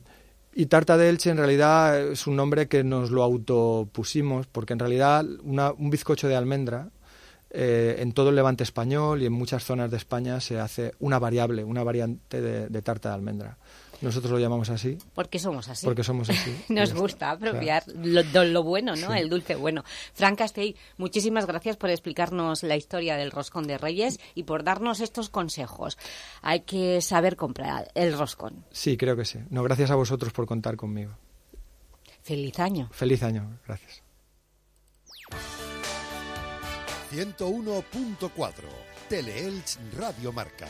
y tarta de Elche en realidad es un nombre que nos lo autopusimos, porque en realidad una- un bizcocho de almendra eh, en todo el levante español y en muchas zonas de España se hace una variable, una variante de, de tarta de almendra. Nosotros lo llamamos así. Porque somos así. Porque somos así. Nos gusta apropiar lo, bueno, ¿no? Sí. El dulce bueno. Fran Castell, muchísimas gracias por explicarnos la historia del roscón de Reyes y por darnos estos consejos. Hay que saber comprar el roscón. Sí, creo que sí. No, gracias a vosotros por contar conmigo. Feliz año. Feliz año. Gracias. 101.4 Teleelch Radio Marca.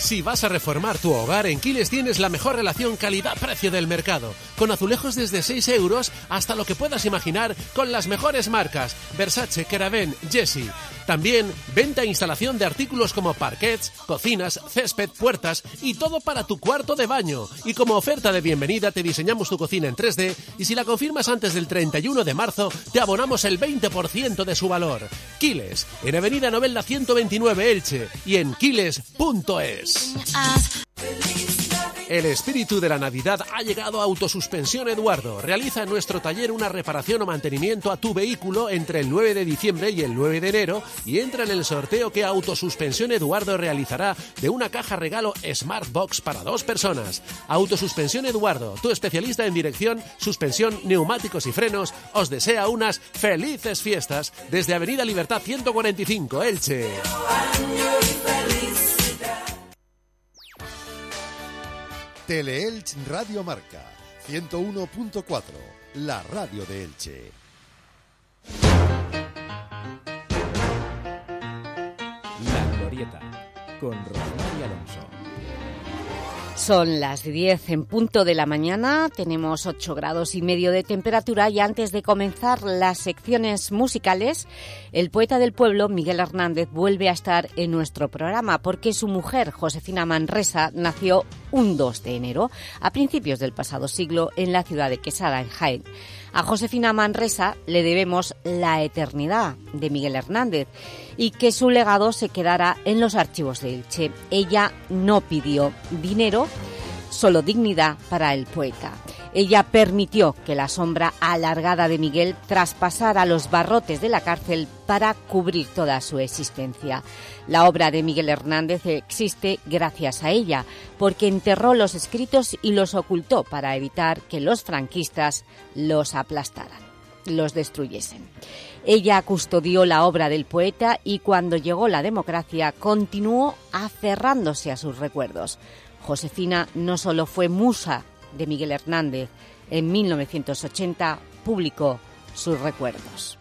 Si vas a reformar tu hogar, en Quiles tienes la mejor relación calidad-precio del mercado. Con azulejos desde 6 euros hasta lo que puedas imaginar con las mejores marcas. Versace, Keraben, Jessie. También venta e instalación de artículos como parquets, cocinas, césped, puertas y todo para tu cuarto de baño. Y como oferta de bienvenida te diseñamos tu cocina en 3D y si la confirmas antes del 31 de marzo te abonamos el 20% de su valor. Quiles, en Avenida Novelda 129 Elche y en quiles.es. El espíritu de la Navidad ha llegado a Autosuspensión Eduardo. Realiza en nuestro taller una reparación o mantenimiento a tu vehículo entre el 9 de diciembre y el 9 de enero y entra en el sorteo que Autosuspensión Eduardo realizará de una caja regalo Smart Box para dos personas. Autosuspensión Eduardo, tu especialista en dirección, suspensión, neumáticos y frenos, os desea unas felices fiestas desde Avenida Libertad 145, Elche. Teleelch Radio Marca 101.4, la radio de Elche. La Glorieta, con Rosmar Alonso. Son las 10 en punto de la mañana, tenemos 8 grados y medio de temperatura y antes de comenzar las secciones musicales, el poeta del pueblo, Miguel Hernández, vuelve a estar en nuestro programa porque su mujer, Josefina Manresa, nació un 2 de enero, a principios del pasado siglo, en la ciudad de Quesada, en Jaén. A Josefina Manresa le debemos la eternidad de Miguel Hernández y que su legado se quedara en los archivos de Elche. Ella no pidió dinero, solo dignidad para el poeta. Ella permitió que la sombra alargada de Miguel traspasara los barrotes de la cárcel para cubrir toda su existencia. La obra de Miguel Hernández existe gracias a ella, porque enterró los escritos y los ocultó para evitar que los franquistas los aplastaran, los destruyesen. Ella custodió la obra del poeta y cuando llegó la democracia continuó aferrándose a sus recuerdos. Josefina no solo fue musa de Miguel Hernández, en 1980 publicó sus recuerdos.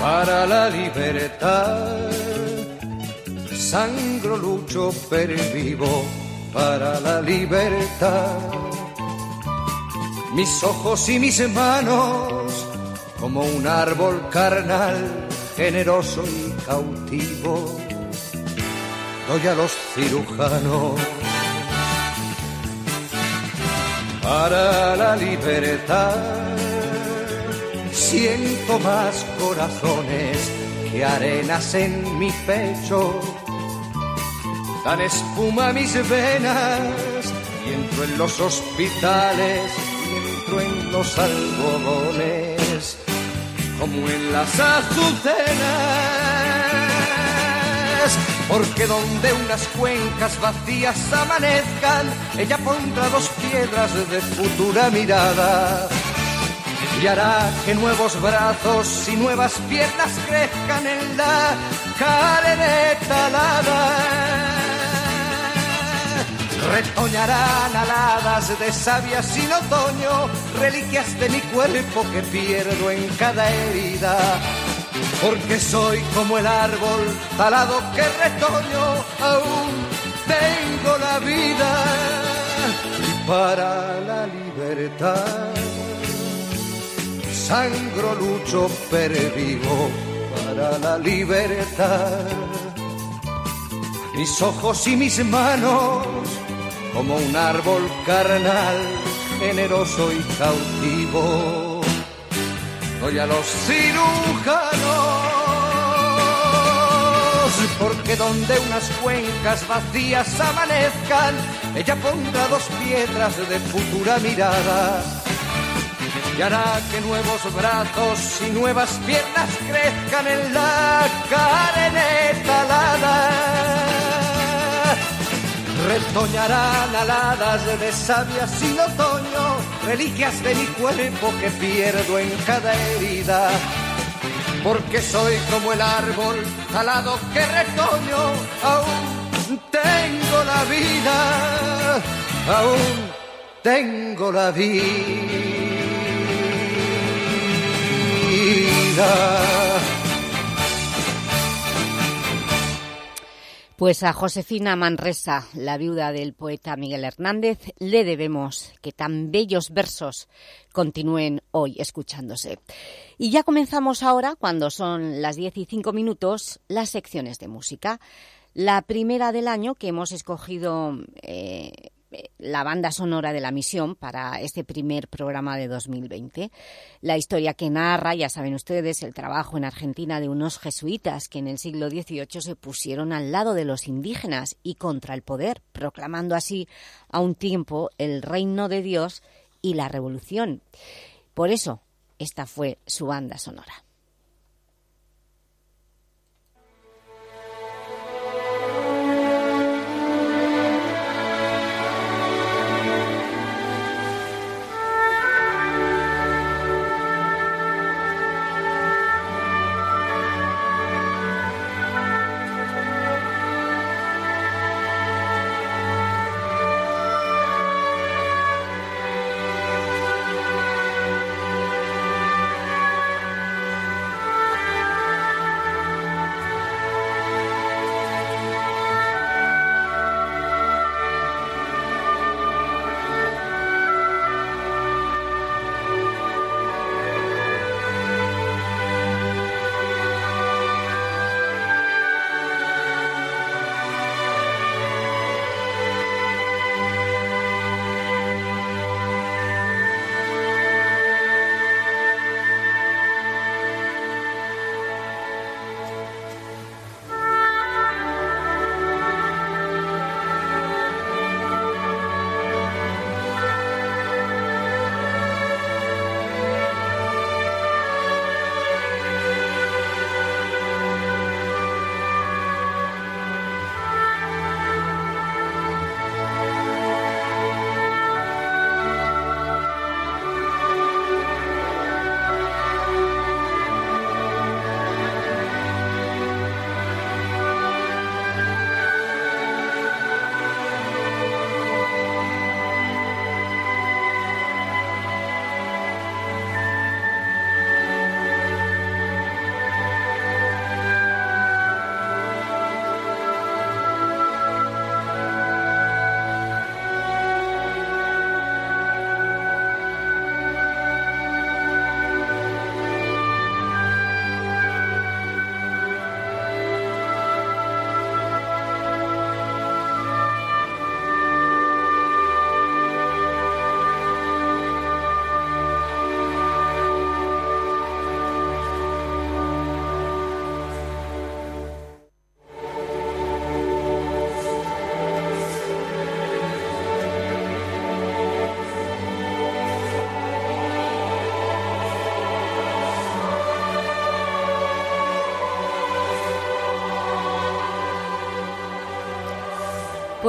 Para la libertad, sangro, lucho, pervivo para la libertad. Mis ojos y mis manos, como un árbol carnal, generoso y cautivo, doy a los cirujanos. Para la libertad, siento más corazones que arenas en mi pecho dan espuma mis venas y entro en los hospitales y entro en los algodones como en las azucenas porque donde unas cuencas vacías amanezcan ella pondrá dos piedras de futura mirada y hará que nuevos brazos y nuevas piernas crezcan en la carne talada Retoñarán aladas de savia sin otoño, reliquias de mi cuerpo que pierdo en cada herida. Porque soy como el árbol talado que retoño, aún tengo la vida para la libertad. Sangro, lucho, pervivo para la libertad. Mis ojos y mis manos como un árbol carnal, generoso y cautivo. Doy a los cirujanos, porque donde unas cuencas vacías amanezcan, ella pondrá dos piedras de futura mirada. Y hará que nuevos brazos y nuevas piernas crezcan en la carne talada Retoñarán aladas de savia sin otoño, reliquias de mi cuerpo que pierdo en cada herida. Porque soy como el árbol talado que retoño, aún tengo la vida, aún tengo la vida. Pues a Josefina Manresa, la viuda del poeta Miguel Hernández, le debemos que tan bellos versos continúen hoy escuchándose. Y ya comenzamos ahora, cuando son las 10 y 5 minutos, las secciones de música. La primera del año que hemos escogido eh, la banda sonora de la misión para este primer programa de 2020. La historia que narra, ya saben ustedes, el trabajo en Argentina de unos jesuitas que en el siglo XVIII se pusieron al lado de los indígenas y contra el poder, proclamando así a un tiempo el reino de Dios y la revolución. Por eso, esta fue su banda sonora.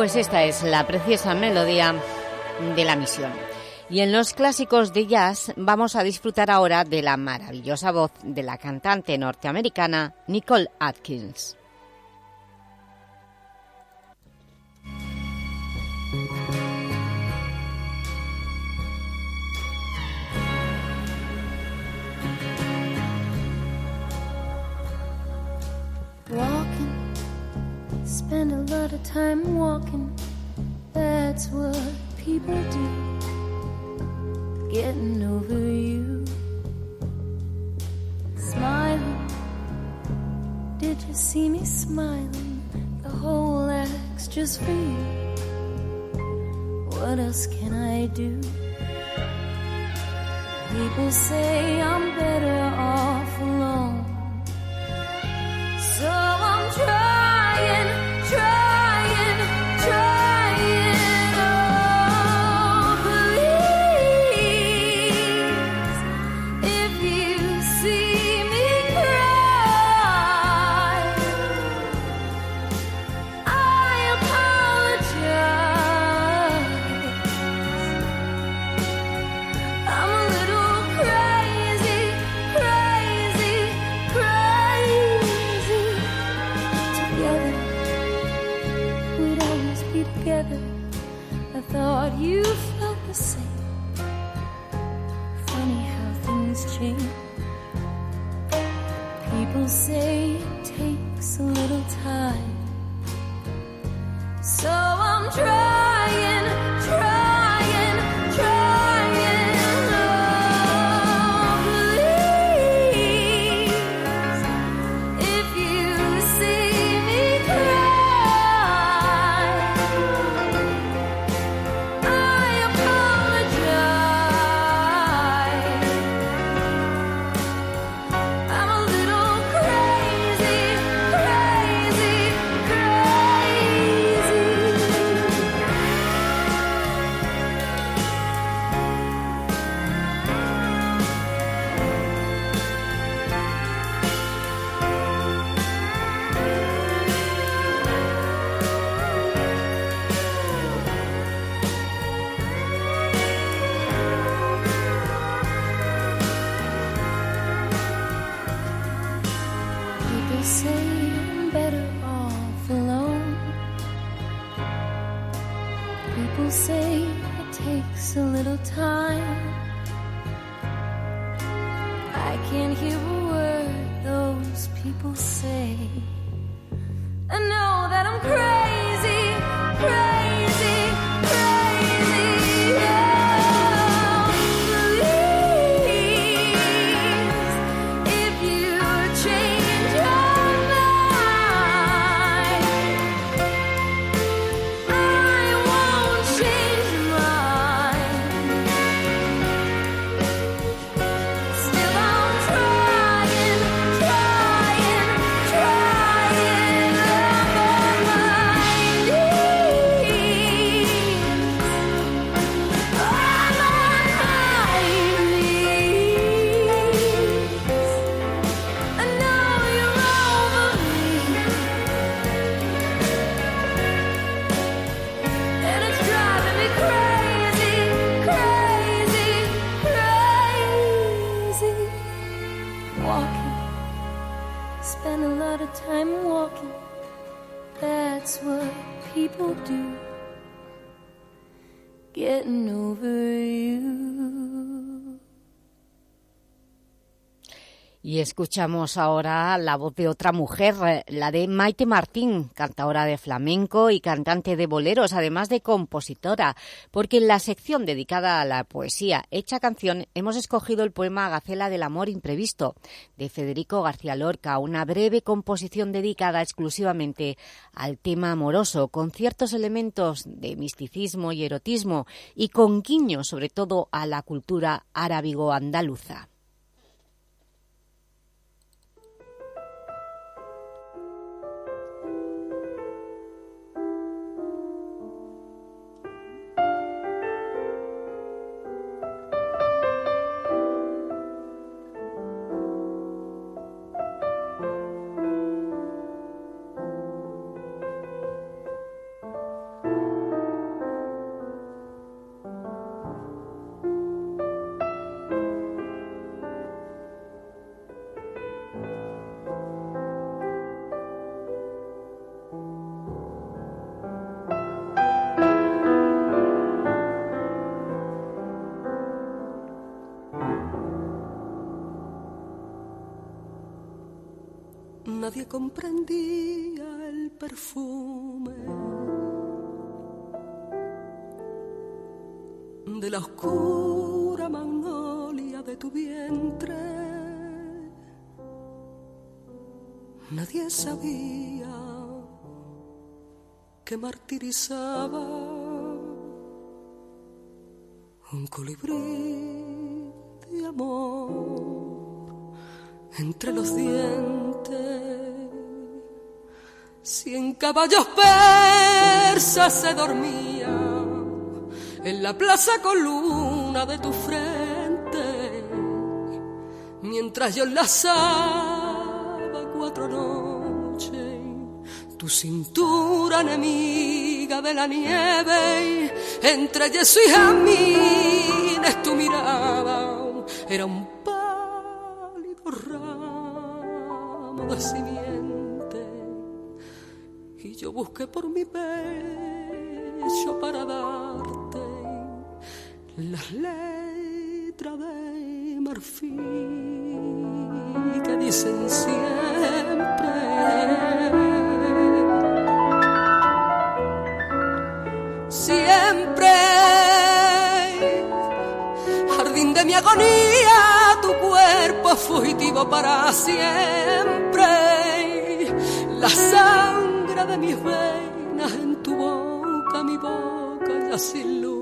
Pues esta es la preciosa melodía de la misión. Y en los clásicos de jazz vamos a disfrutar ahora de la maravillosa voz de la cantante norteamericana Nicole Atkins. Spend a lot of time walking. That's what people do. Getting over you. Smiling, did you see me smiling? The whole act's just for you. What else can I do? People say I'm better off alone. So I'm trying, say I'm better off alone. People say it takes a little time. I can't hear a word those people say. I know that I'm crazy, Y escuchamos ahora la voz de otra mujer, eh, la de Maite Martín, cantadora de flamenco y cantante de boleros, además de compositora, porque en la sección dedicada a la poesía hecha canción hemos escogido el poema Gacela del amor imprevisto, de Federico García Lorca, una breve composición dedicada exclusivamente al tema amoroso, con ciertos elementos de misticismo y erotismo, y con guiños sobre todo a la cultura arábigo-andaluza. Comprendía el perfume de la oscura magnolia de tu vientre. Nadie sabía que martirizaba un colibrí de amor entre los dientes. Cien caballos persas se dormían en la plaza con luna de tu frente, mientras yo enlazaba cuatro noches tu cintura enemiga de la nieve, entre yeso y jamines tu mirada era un pálido ramo de simiente y yo busqué por mi pecho para darte las letras de marfil que dicen siempre. Siempre, jardín de mi agonía, tu cuerpo fugitivo para siempre. La sangre de mis venas en tu boca, mi boca ya sin luz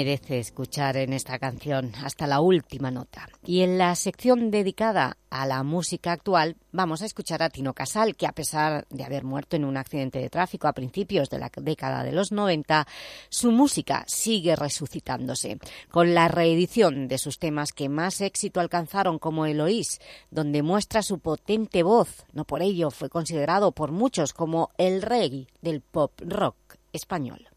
Merece escuchar en esta canción hasta la última nota. Y en la sección dedicada a la música actual vamos a escuchar a Tino Casal, que a pesar de haber muerto en un accidente de tráfico a principios de la década de los 90, su música sigue resucitándose, con la reedición de sus temas que más éxito alcanzaron como Eloís, donde muestra su potente voz. No por ello fue considerado por muchos como el rey del pop rock español.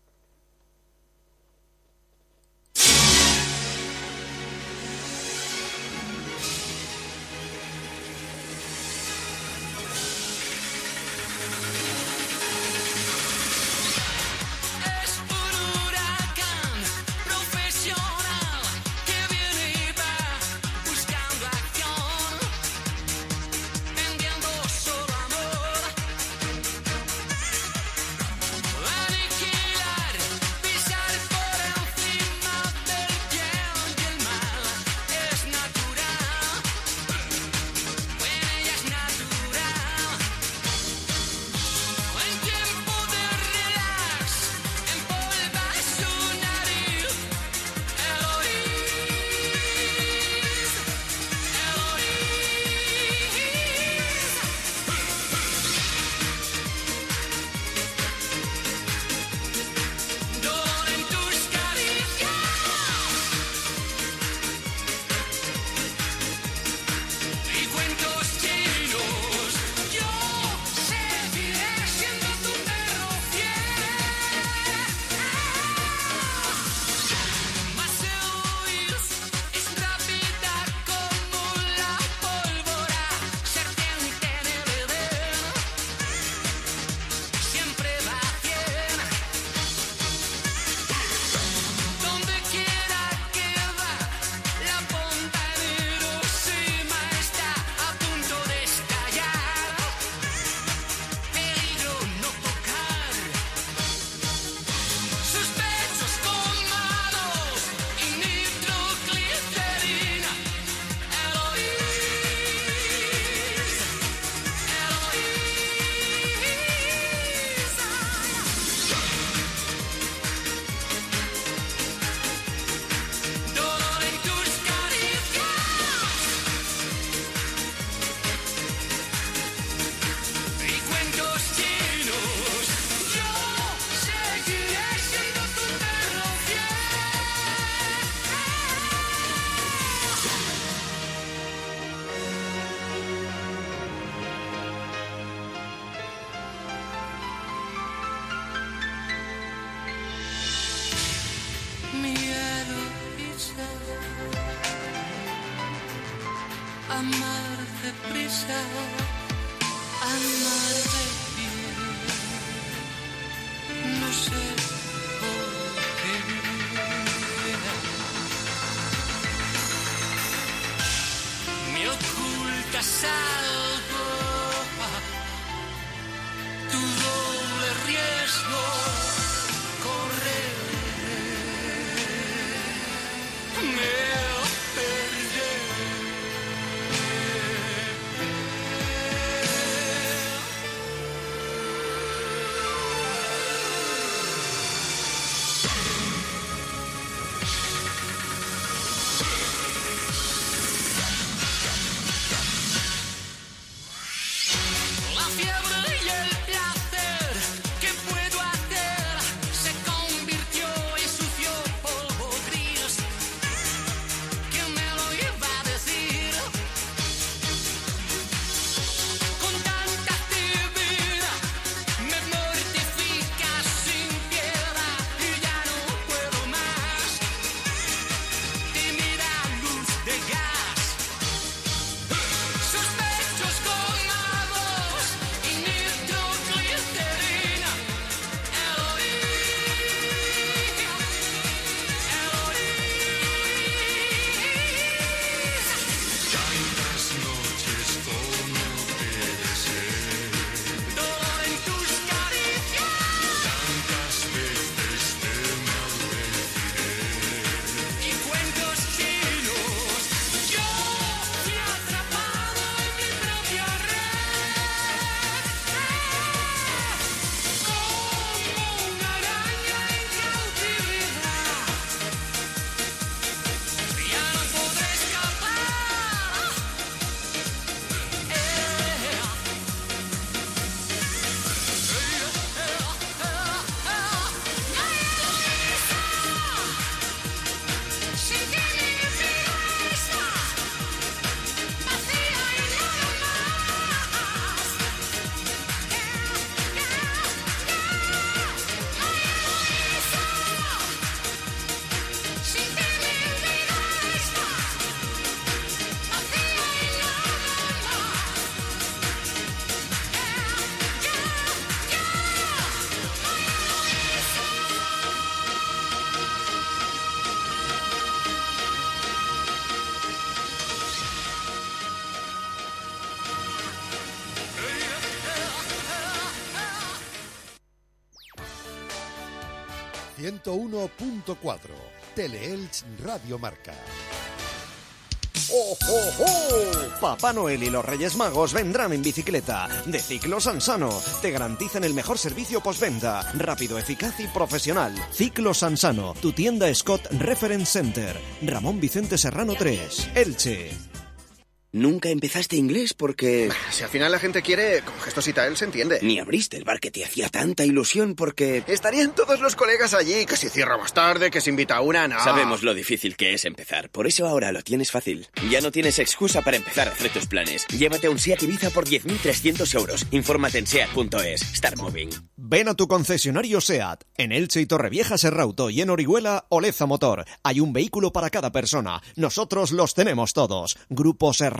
101.4 Teleelch Radio Marca. ¡Oh, oh, oh! Papá Noel y los Reyes Magos vendrán en bicicleta. De Ciclo Sansano. Te garantizan el mejor servicio postventa. Rápido, eficaz y profesional. Ciclo Sansano. Tu tienda Scott Reference Center. Ramón Vicente Serrano 3. Elche. Nunca empezaste inglés porque... Si al final la gente quiere, con gestos y tal se entiende. Ni abriste el bar que te hacía tanta ilusión porque... Estarían todos los colegas allí, que si cierra más tarde, que se invita a una, no. Sabemos lo difícil que es empezar, por eso ahora lo tienes fácil. Ya no tienes excusa para empezar a hacer tus planes. Llévate un SEAT Ibiza por 10.300 euros. Infórmate en SEAT.es. Start Moving. Ven a tu concesionario SEAT. En Elche y Torrevieja Serrauto y en Orihuela Oleza Motor. Hay un vehículo para cada persona. Nosotros los tenemos todos. Grupo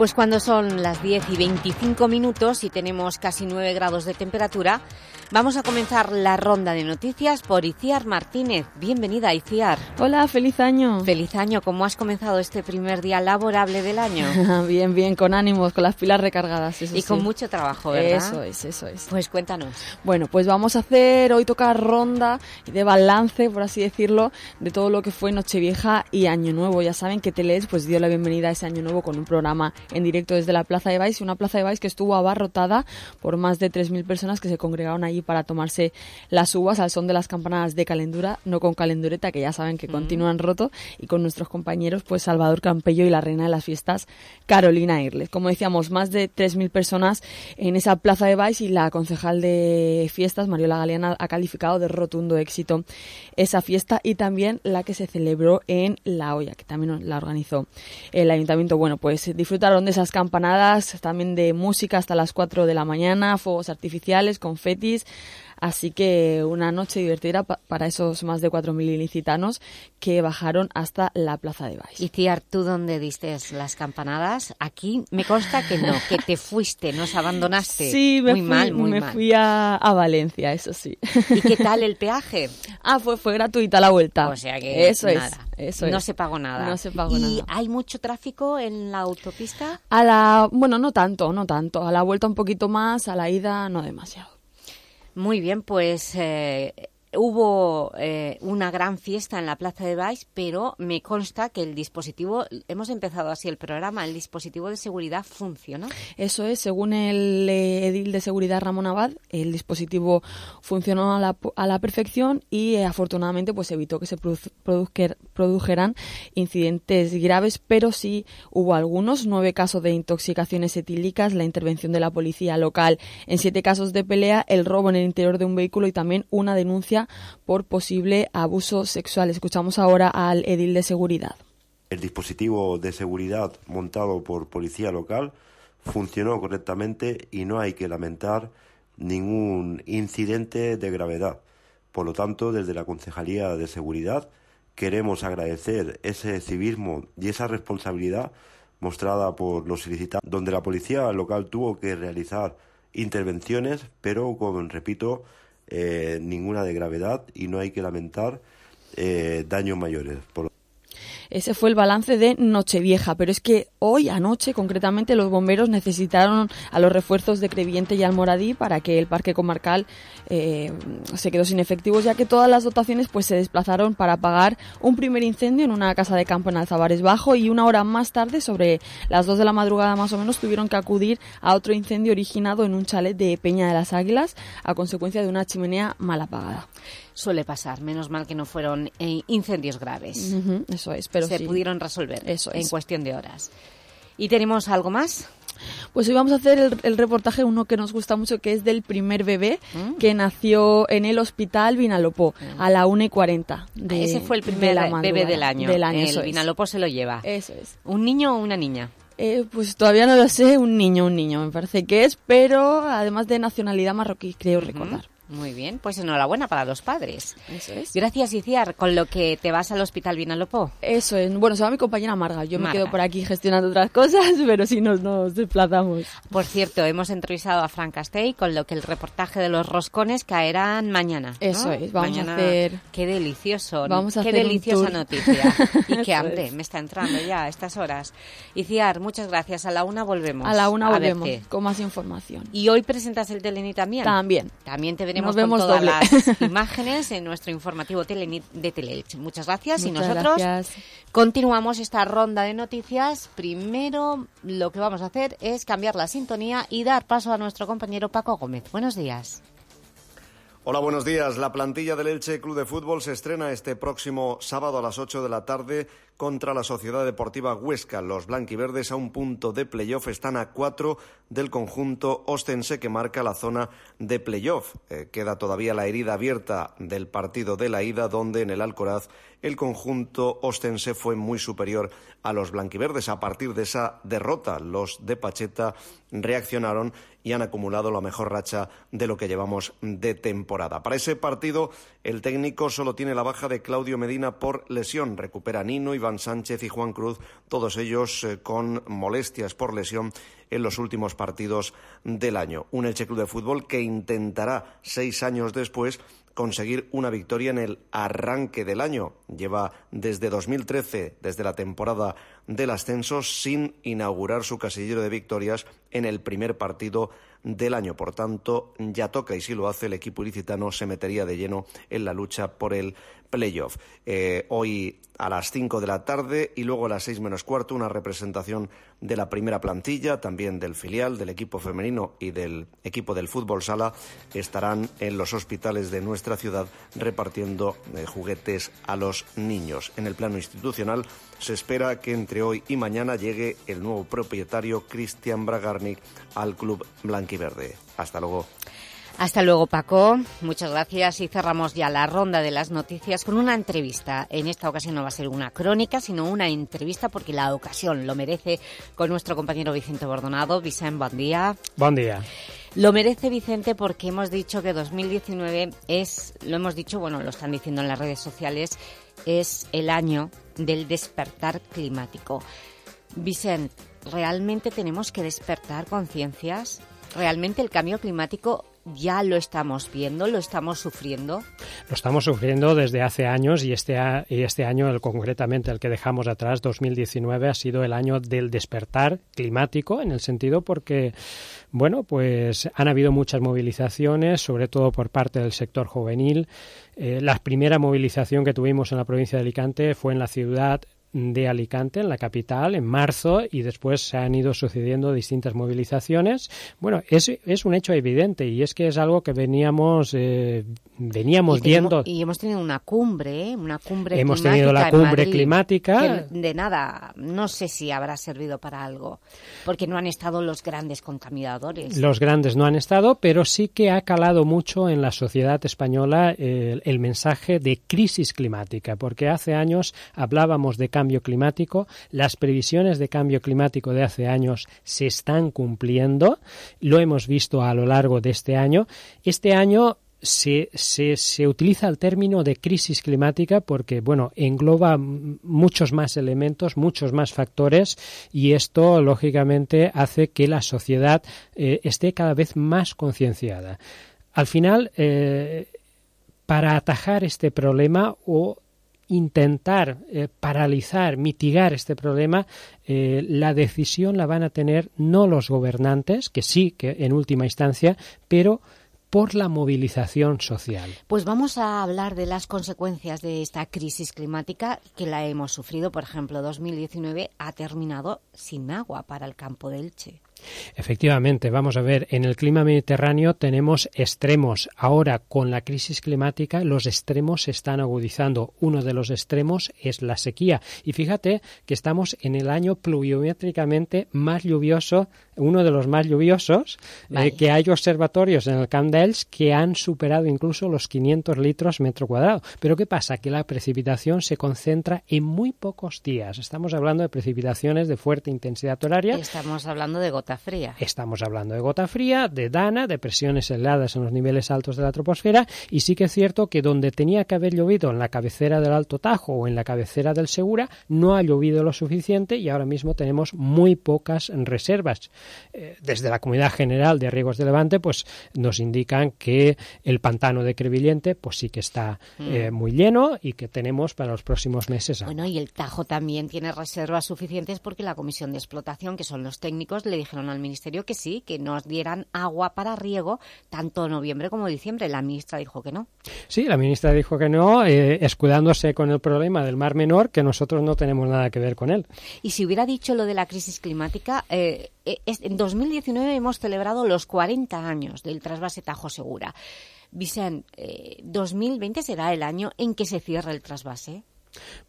Pues cuando son las 10 y 25 minutos y tenemos casi 9 grados de temperatura, vamos a comenzar la ronda de noticias por Iciar Martínez. Bienvenida, Iciar. Hola, feliz año. Feliz año. ¿Cómo has comenzado este primer día laborable del año? bien, bien, con ánimos, con las pilas recargadas. Eso y con mucho trabajo, ¿verdad? Eso es, eso es. Pues cuéntanos. Bueno, pues vamos a hacer, hoy toca ronda de balance, por así decirlo, de todo lo que fue Nochevieja y Año Nuevo. Ya saben que Telees pues dio la bienvenida a ese Año Nuevo con un programa en directo desde la Plaza de Baix, una Plaza de Baix que estuvo abarrotada por más de 3.000 personas que se congregaron allí para tomarse las uvas al son de las campanadas de calendura, no con calendureta, que ya saben que continúan roto, y con nuestros compañeros pues Salvador Campello y la reina de las fiestas, Carolina Irles. Como decíamos, más de 3.000 personas en esa Plaza de Baix y la concejal de fiestas, Mariola Galeana, ha calificado de rotundo éxito esa fiesta y también la que se celebró en La Hoya, que también la organizó el ayuntamiento. Bueno, pues disfrutaron disfrutaron de esas campanadas, también de música hasta las 4 de la mañana, fuegos artificiales, confetis. Así que una noche divertida pa- para esos más de 4.000 ilicitanos que bajaron hasta la Plaza de Baix. Y Ciar, ¿tú dónde diste las campanadas? Aquí me consta que no, que te fuiste, nos abandonaste. Sí, me muy fui, mal, muy me mal. fui a, a Valencia, eso sí. ¿Y qué tal el peaje? Ah, fue, fue gratuita la vuelta. O sea que eso nada, es, eso no es. se pagó nada. No se pagó ¿Y nada. hay mucho tráfico en la autopista? A la, bueno, no tanto, no tanto. A la vuelta un poquito más, a la ida no demasiado. Muy bien, pues eh, hubo eh, una gran fiesta en la Plaza de Baix, pero me consta que el dispositivo, hemos empezado así el programa, el dispositivo de seguridad funciona. Eso es, según el eh, edil de seguridad Ramón Abad, el dispositivo funcionó a la, a la perfección y eh, afortunadamente pues evitó que se produ- produzquer- produjeran incidentes graves, pero sí hubo algunos, nueve casos de intoxicaciones etílicas, la intervención de la policía local en siete casos de pelea, el robo en el interior de un vehículo y también una denuncia por posible abuso sexual. Escuchamos ahora al edil de seguridad. El dispositivo de seguridad montado por policía local funcionó correctamente y no hay que lamentar ningún incidente de gravedad. Por lo tanto, desde la Concejalía de Seguridad queremos agradecer ese civismo y esa responsabilidad mostrada por los solicitantes, donde la policía local tuvo que realizar intervenciones, pero con, repito, eh, ninguna de gravedad y no hay que lamentar eh, daños mayores. Por Ese fue el balance de Nochevieja, pero es que hoy, anoche, concretamente, los bomberos necesitaron a los refuerzos de Creviente y Almoradí para que el parque comarcal eh, se quedó sin efectivos, ya que todas las dotaciones pues se desplazaron para apagar un primer incendio en una casa de campo en Alzabares Bajo y una hora más tarde, sobre las dos de la madrugada más o menos, tuvieron que acudir a otro incendio originado en un chalet de Peña de las Águilas a consecuencia de una chimenea mal apagada. Suele pasar, menos mal que no fueron eh, incendios graves. Eso es, pero Se sí. pudieron resolver Eso en es. cuestión de horas. ¿Y tenemos algo más? Pues hoy vamos a hacer el, el reportaje, uno que nos gusta mucho, que es del primer bebé que nació en el hospital Vinalopó a la 1 y 40. De, Ese fue el de primer la bebé del año. Del año, el. Vinalopó se lo lleva. Eso es. ¿Un niño o una niña? Eh, pues todavía no lo sé, un niño, un niño me parece que es, pero además de nacionalidad marroquí, creo recordar. Muy bien, pues enhorabuena para los padres. Eso es. Gracias, Iciar, con lo que te vas al hospital Vinalopó. Eso es. Bueno, se va mi compañera Marga. Yo me quedo por aquí gestionando otras cosas, pero sí nos, nos desplazamos. Por cierto, hemos entrevistado a Fran Castell, con lo que el reportaje de los roscones caerán mañana. ¿no? Eso es, vamos a Mañana- hacer- Qué delicioso. Vamos a qué hacer deliciosa noticia. Y qué hambre es. me está entrando ya a estas horas. Iciar, muchas gracias. A la una volvemos. A la una a volvemos verte. con más información. Y hoy presentas el Telenit también. También. También te veremos Nos vemos con todas doble. las imágenes en nuestro informativo de Teleelch. Muchas gracias y nosotros gracias. continuamos esta ronda de noticias. Primero lo que vamos a hacer es cambiar la sintonía y dar paso a nuestro compañero Paco Gómez. Buenos días. Hola, buenos días. La plantilla del Elche Club de Fútbol se estrena este próximo sábado a las 8 de la tarde contra la Sociedad Deportiva Huesca. Los blanquiverdes a un punto de playoff están a cuatro del conjunto ostense que marca la zona de playoff. Eh, queda todavía la herida abierta del partido de la ida donde en el Alcoraz el conjunto ostense fue muy superior a los blanquiverdes. A partir de esa derrota, los de Pacheta reaccionaron y han acumulado la mejor racha de lo que llevamos de temporada. Para ese partido, el técnico solo tiene la baja de Claudio Medina por lesión. Recupera Nino, Iván Sánchez y Juan Cruz, todos ellos eh, con molestias por lesión en los últimos partidos del año. Un Elche Club de Fútbol que intentará seis años después conseguir una victoria en el arranque del año. Lleva desde 2013, desde la temporada del ascenso, sin inaugurar su casillero de victorias en el primer partido del año. Por tanto, ya toca y si lo hace el equipo ilicitano se metería de lleno en la lucha por el playoff. Eh, hoy a las 5 de la tarde y luego a las 6 menos cuarto una representación de la primera plantilla, también del filial, del equipo femenino y del equipo del fútbol sala estarán en los hospitales de nuestra ciudad repartiendo eh, juguetes a los niños. En el plano institucional se espera que entre hoy y mañana llegue el nuevo propietario Cristian Bragarnik al club blanquiverde. Hasta luego. Hasta luego, Paco. Muchas gracias y cerramos ya la ronda de las noticias con una entrevista. En esta ocasión no va a ser una crónica, sino una entrevista porque la ocasión lo merece con nuestro compañero Vicente Bordonado. Vicente, buen día. Buen día. Lo merece Vicente porque hemos dicho que 2019 es, lo hemos dicho, bueno, lo están diciendo en las redes sociales, es el año del despertar climático. Vicente, ¿realmente tenemos que despertar conciencias? ¿Realmente el cambio climático ya lo estamos viendo, lo estamos sufriendo? Lo estamos sufriendo desde hace años y este, y este año, el, concretamente el que dejamos atrás, 2019, ha sido el año del despertar climático, en el sentido porque, bueno, pues han habido muchas movilizaciones, sobre todo por parte del sector juvenil. Eh, la primera movilización que tuvimos en la provincia de Alicante fue en la ciudad de Alicante, en la capital, en marzo, y después se han ido sucediendo distintas movilizaciones. Bueno, es, es un hecho evidente y es que es algo que veníamos eh, veníamos viendo. Y hemos tenido una cumbre, ¿eh? una cumbre Hemos tenido la cumbre climática. de nada, no sé si habrá servido para algo, porque no han estado los grandes contaminadores. Los grandes no han estado, pero sí que ha calado mucho en la sociedad española el, el mensaje de crisis climática, porque hace años hablábamos de cambio climático, las previsiones de cambio climático de hace años se están cumpliendo, lo hemos visto a lo largo de este año. Este año se, se, se, utiliza el término de crisis climática porque, bueno, engloba muchos más elementos, muchos más factores y esto, lógicamente, hace que la sociedad eh, esté cada vez más concienciada. Al final, eh, para atajar este problema o intentar eh, paralizar, mitigar este problema, eh, la decisión la van a tener no los gobernantes, que sí, que en última instancia, pero por la movilización social. Pues vamos a hablar de las consecuencias de esta crisis climática que la hemos sufrido. Por ejemplo, 2019 ha terminado sin agua para el campo de Elche. Efectivamente, vamos a ver, en el clima mediterráneo tenemos extremos. Ahora, con la crisis climática, los extremos se están agudizando. Uno de los extremos es la sequía. Y fíjate que estamos en el año pluviométricamente más lluvioso, uno de los más lluviosos, eh, que hay observatorios en el Camp d'Els que han superado incluso los 500 litros metro cuadrado. Pero ¿qué pasa? Que la precipitación se concentra en muy pocos días. Estamos hablando de precipitaciones de fuerte intensidad horaria. Estamos hablando de gotas fría. Estamos hablando de gota fría, de dana, de presiones heladas en los niveles altos de la troposfera y sí que es cierto que donde tenía que haber llovido en la cabecera del Alto Tajo o en la cabecera del Segura no ha llovido lo suficiente y ahora mismo tenemos muy pocas reservas. Eh, desde la Comunidad General de Riegos de Levante pues nos indican que el pantano de Crevillente pues sí que está eh, mm. muy lleno y que tenemos para los próximos meses. Bueno, y el Tajo también tiene reservas suficientes porque la Comisión de Explotación, que son los técnicos, le dijeron al Ministerio que sí, que nos dieran agua para riego tanto noviembre como diciembre. La ministra dijo que no. Sí, la ministra dijo que no, eh, escudándose con el problema del Mar Menor, que nosotros no tenemos nada que ver con él. Y si hubiera dicho lo de la crisis climática, eh, eh, en 2019 hemos celebrado los 40 años del trasvase Tajo Segura. Vicente, 2020 será el año en que se cierre el trasvase.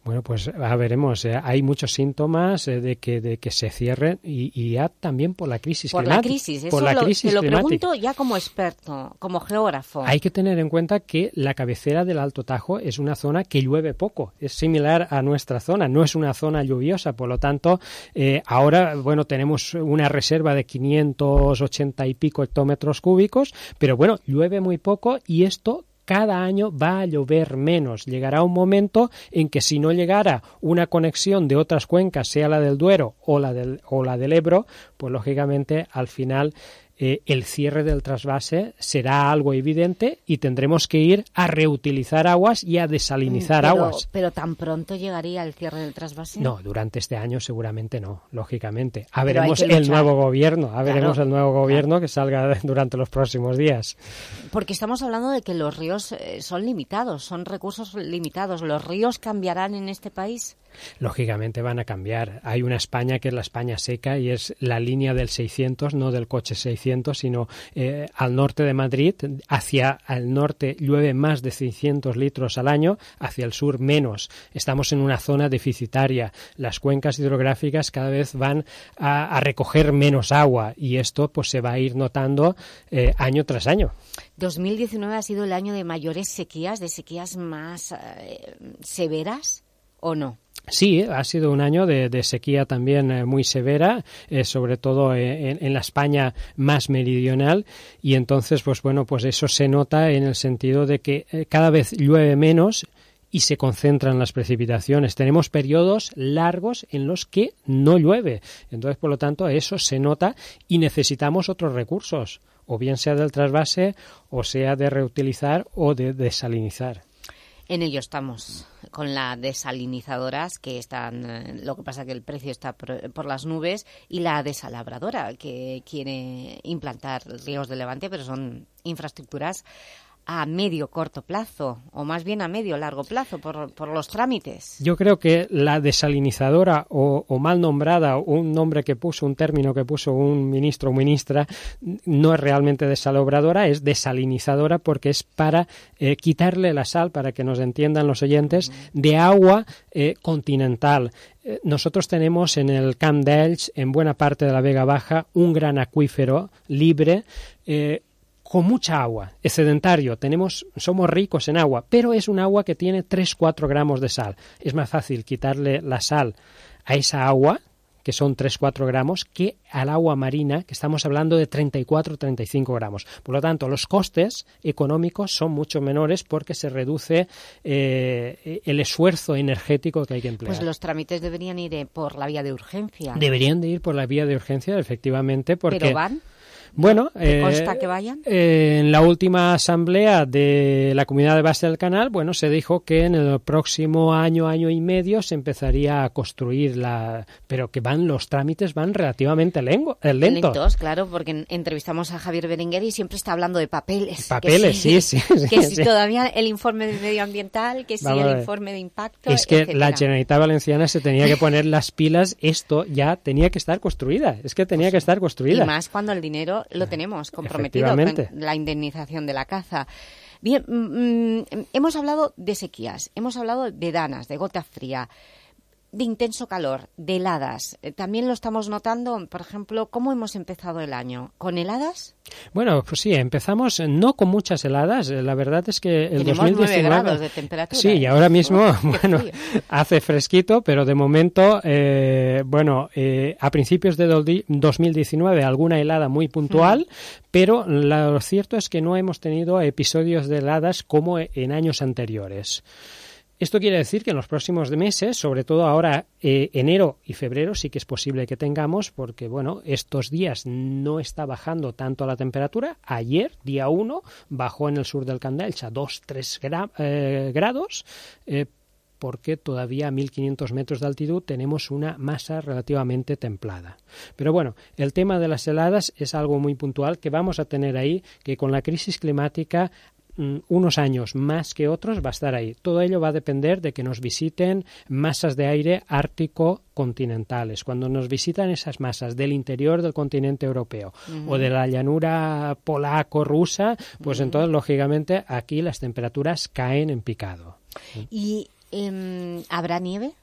Bueno, pues a veremos. Eh, hay muchos síntomas eh, de, que, de que se cierren y, ya también por la crisis por La crisis, por la crisis. Te lo pregunto ya como experto, como geógrafo. Hay que tener en cuenta que la cabecera del Alto Tajo es una zona que llueve poco. Es similar a nuestra zona. No es una zona lluviosa. Por lo tanto, eh, ahora, bueno, tenemos una reserva de 580 y pico hectómetros cúbicos, pero bueno, llueve muy poco y esto cada año va a llover menos. Llegará un momento en que si no llegara una conexión de otras cuencas, sea la del Duero o la del, o la del Ebro, pues lógicamente al final eh, el cierre del trasvase será algo evidente y tendremos que ir a reutilizar aguas y a desalinizar aguas. Pero tan pronto llegaría el cierre del trasvase. No, durante este año seguramente no, lógicamente. A veremos el nuevo gobierno, a veremos el nuevo gobierno que salga durante los próximos días. Porque estamos hablando de que los ríos eh, son limitados, son recursos limitados. ¿Los ríos cambiarán en este país? Lógicamente van a cambiar. Hay una España que es la España seca y es la línea del 600, no del coche 600, sino eh, al norte de Madrid, hacia el norte llueve más de 600 litros al año, hacia el sur menos. Estamos en una zona deficitaria. Las cuencas hidrográficas cada vez van a, recoger menos agua y esto pues se va a ir notando eh, año tras año. 2019 ha sido el año de mayores sequías, de sequías más eh, severas o no? Sí, ha sido un año de, sequía también eh, muy severa, eh, sobre todo eh, en, en, la España más meridional, y entonces, pues bueno, pues eso se nota en el sentido de que eh, cada vez llueve menos y se concentran las precipitaciones. Tenemos periodos largos en los que no llueve. Entonces, por lo tanto, eso se nota y necesitamos otros recursos, o bien sea del trasvase, o sea de reutilizar o de desalinizar. En ello estamos con las desalinizadoras que están, eh, lo que pasa que el precio está por, por, las nubes y la desalabradora que quiere implantar ríos de Levante, pero son infraestructuras a medio corto plazo o más bien a medio largo plazo por, por los trámites. Yo creo que la desalinizadora o, o, mal nombrada, un nombre que puso, un término que puso un ministro o ministra, no es realmente desalabradora, es desalinizadora porque es para eh, quitarle la sal, para que nos entiendan los oyentes, de agua eh, continental. Eh, nosotros tenemos en el Camp d'Elx, en buena parte de la Vega Baja, un gran acuífero libre eh, con mucha agua, excedentario, tenemos, somos ricos en agua, pero es un agua que tiene 3-4 gramos de sal. Es más fácil quitarle la sal a esa agua, que son 3-4 gramos, que al agua marina, que estamos hablando de 34-35 gramos. Por lo tanto, los costes económicos son mucho menores porque se reduce eh, el esfuerzo energético que hay que emplear. Pues los trámites deberían ir por la vía de urgencia. Deberían de ir por la vía de urgencia, efectivamente, porque... ¿Pero van? Bueno, eh, consta que vayan? Eh, en la última asamblea de la comunidad de base del canal, bueno, se dijo que en el próximo año, año y medio se empezaría a construir la, pero que van los trámites van relativamente lengo, eh, lentos. Lentos, claro, porque entrevistamos a Javier Berenguer y siempre está hablando de papeles. Papeles, sí, sí, sí, Que sí, si todavía el informe medioambiental, que si Vamos el informe de impacto. Es que etcétera. la Generalitat Valenciana se tenía que poner las pilas, esto ya tenía que estar construida, es que tenía que estar construida. Y más cuando el dinero lo tenemos comprometido con la indemnización de la caza. Bien, mmm, hemos hablado de sequías, hemos hablado de danas, de gota fría, de intenso calor, de heladas. Eh, También lo estamos notando, por ejemplo, ¿cómo hemos empezado el año? ¿Con heladas? Bueno, pues sí, empezamos no con muchas heladas. La verdad es que el Tenemos 2019 grados de temperatura. Sí, y ahora mismo, oh, bueno, hace fresquito, pero de momento, eh, bueno, eh, a principios de 2019 alguna helada muy puntual, mm. pero lo cierto es que no hemos tenido episodios de heladas como en años anteriores. Esto quiere decir que en los próximos meses, sobre todo ahora eh, enero y febrero, sí que es posible que tengamos, porque bueno, estos días no está bajando tanto la temperatura. Ayer, día 1, bajó en el sur del Candelcha 2-3 gra eh, grados. Eh, porque todavía a 1500 metros de altitud tenemos una masa relativamente templada. Pero bueno, el tema de las heladas es algo muy puntual que vamos a tener ahí, que con la crisis climática unos años más que otros va a estar ahí. Todo ello va a depender de que nos visiten masas de aire ártico continentales. Cuando nos visitan esas masas del interior del continente europeo uh -huh. o de la llanura polaco-rusa, pues uh -huh. entonces, lógicamente, aquí las temperaturas caen en picado. ¿Y eh, habrá nieve?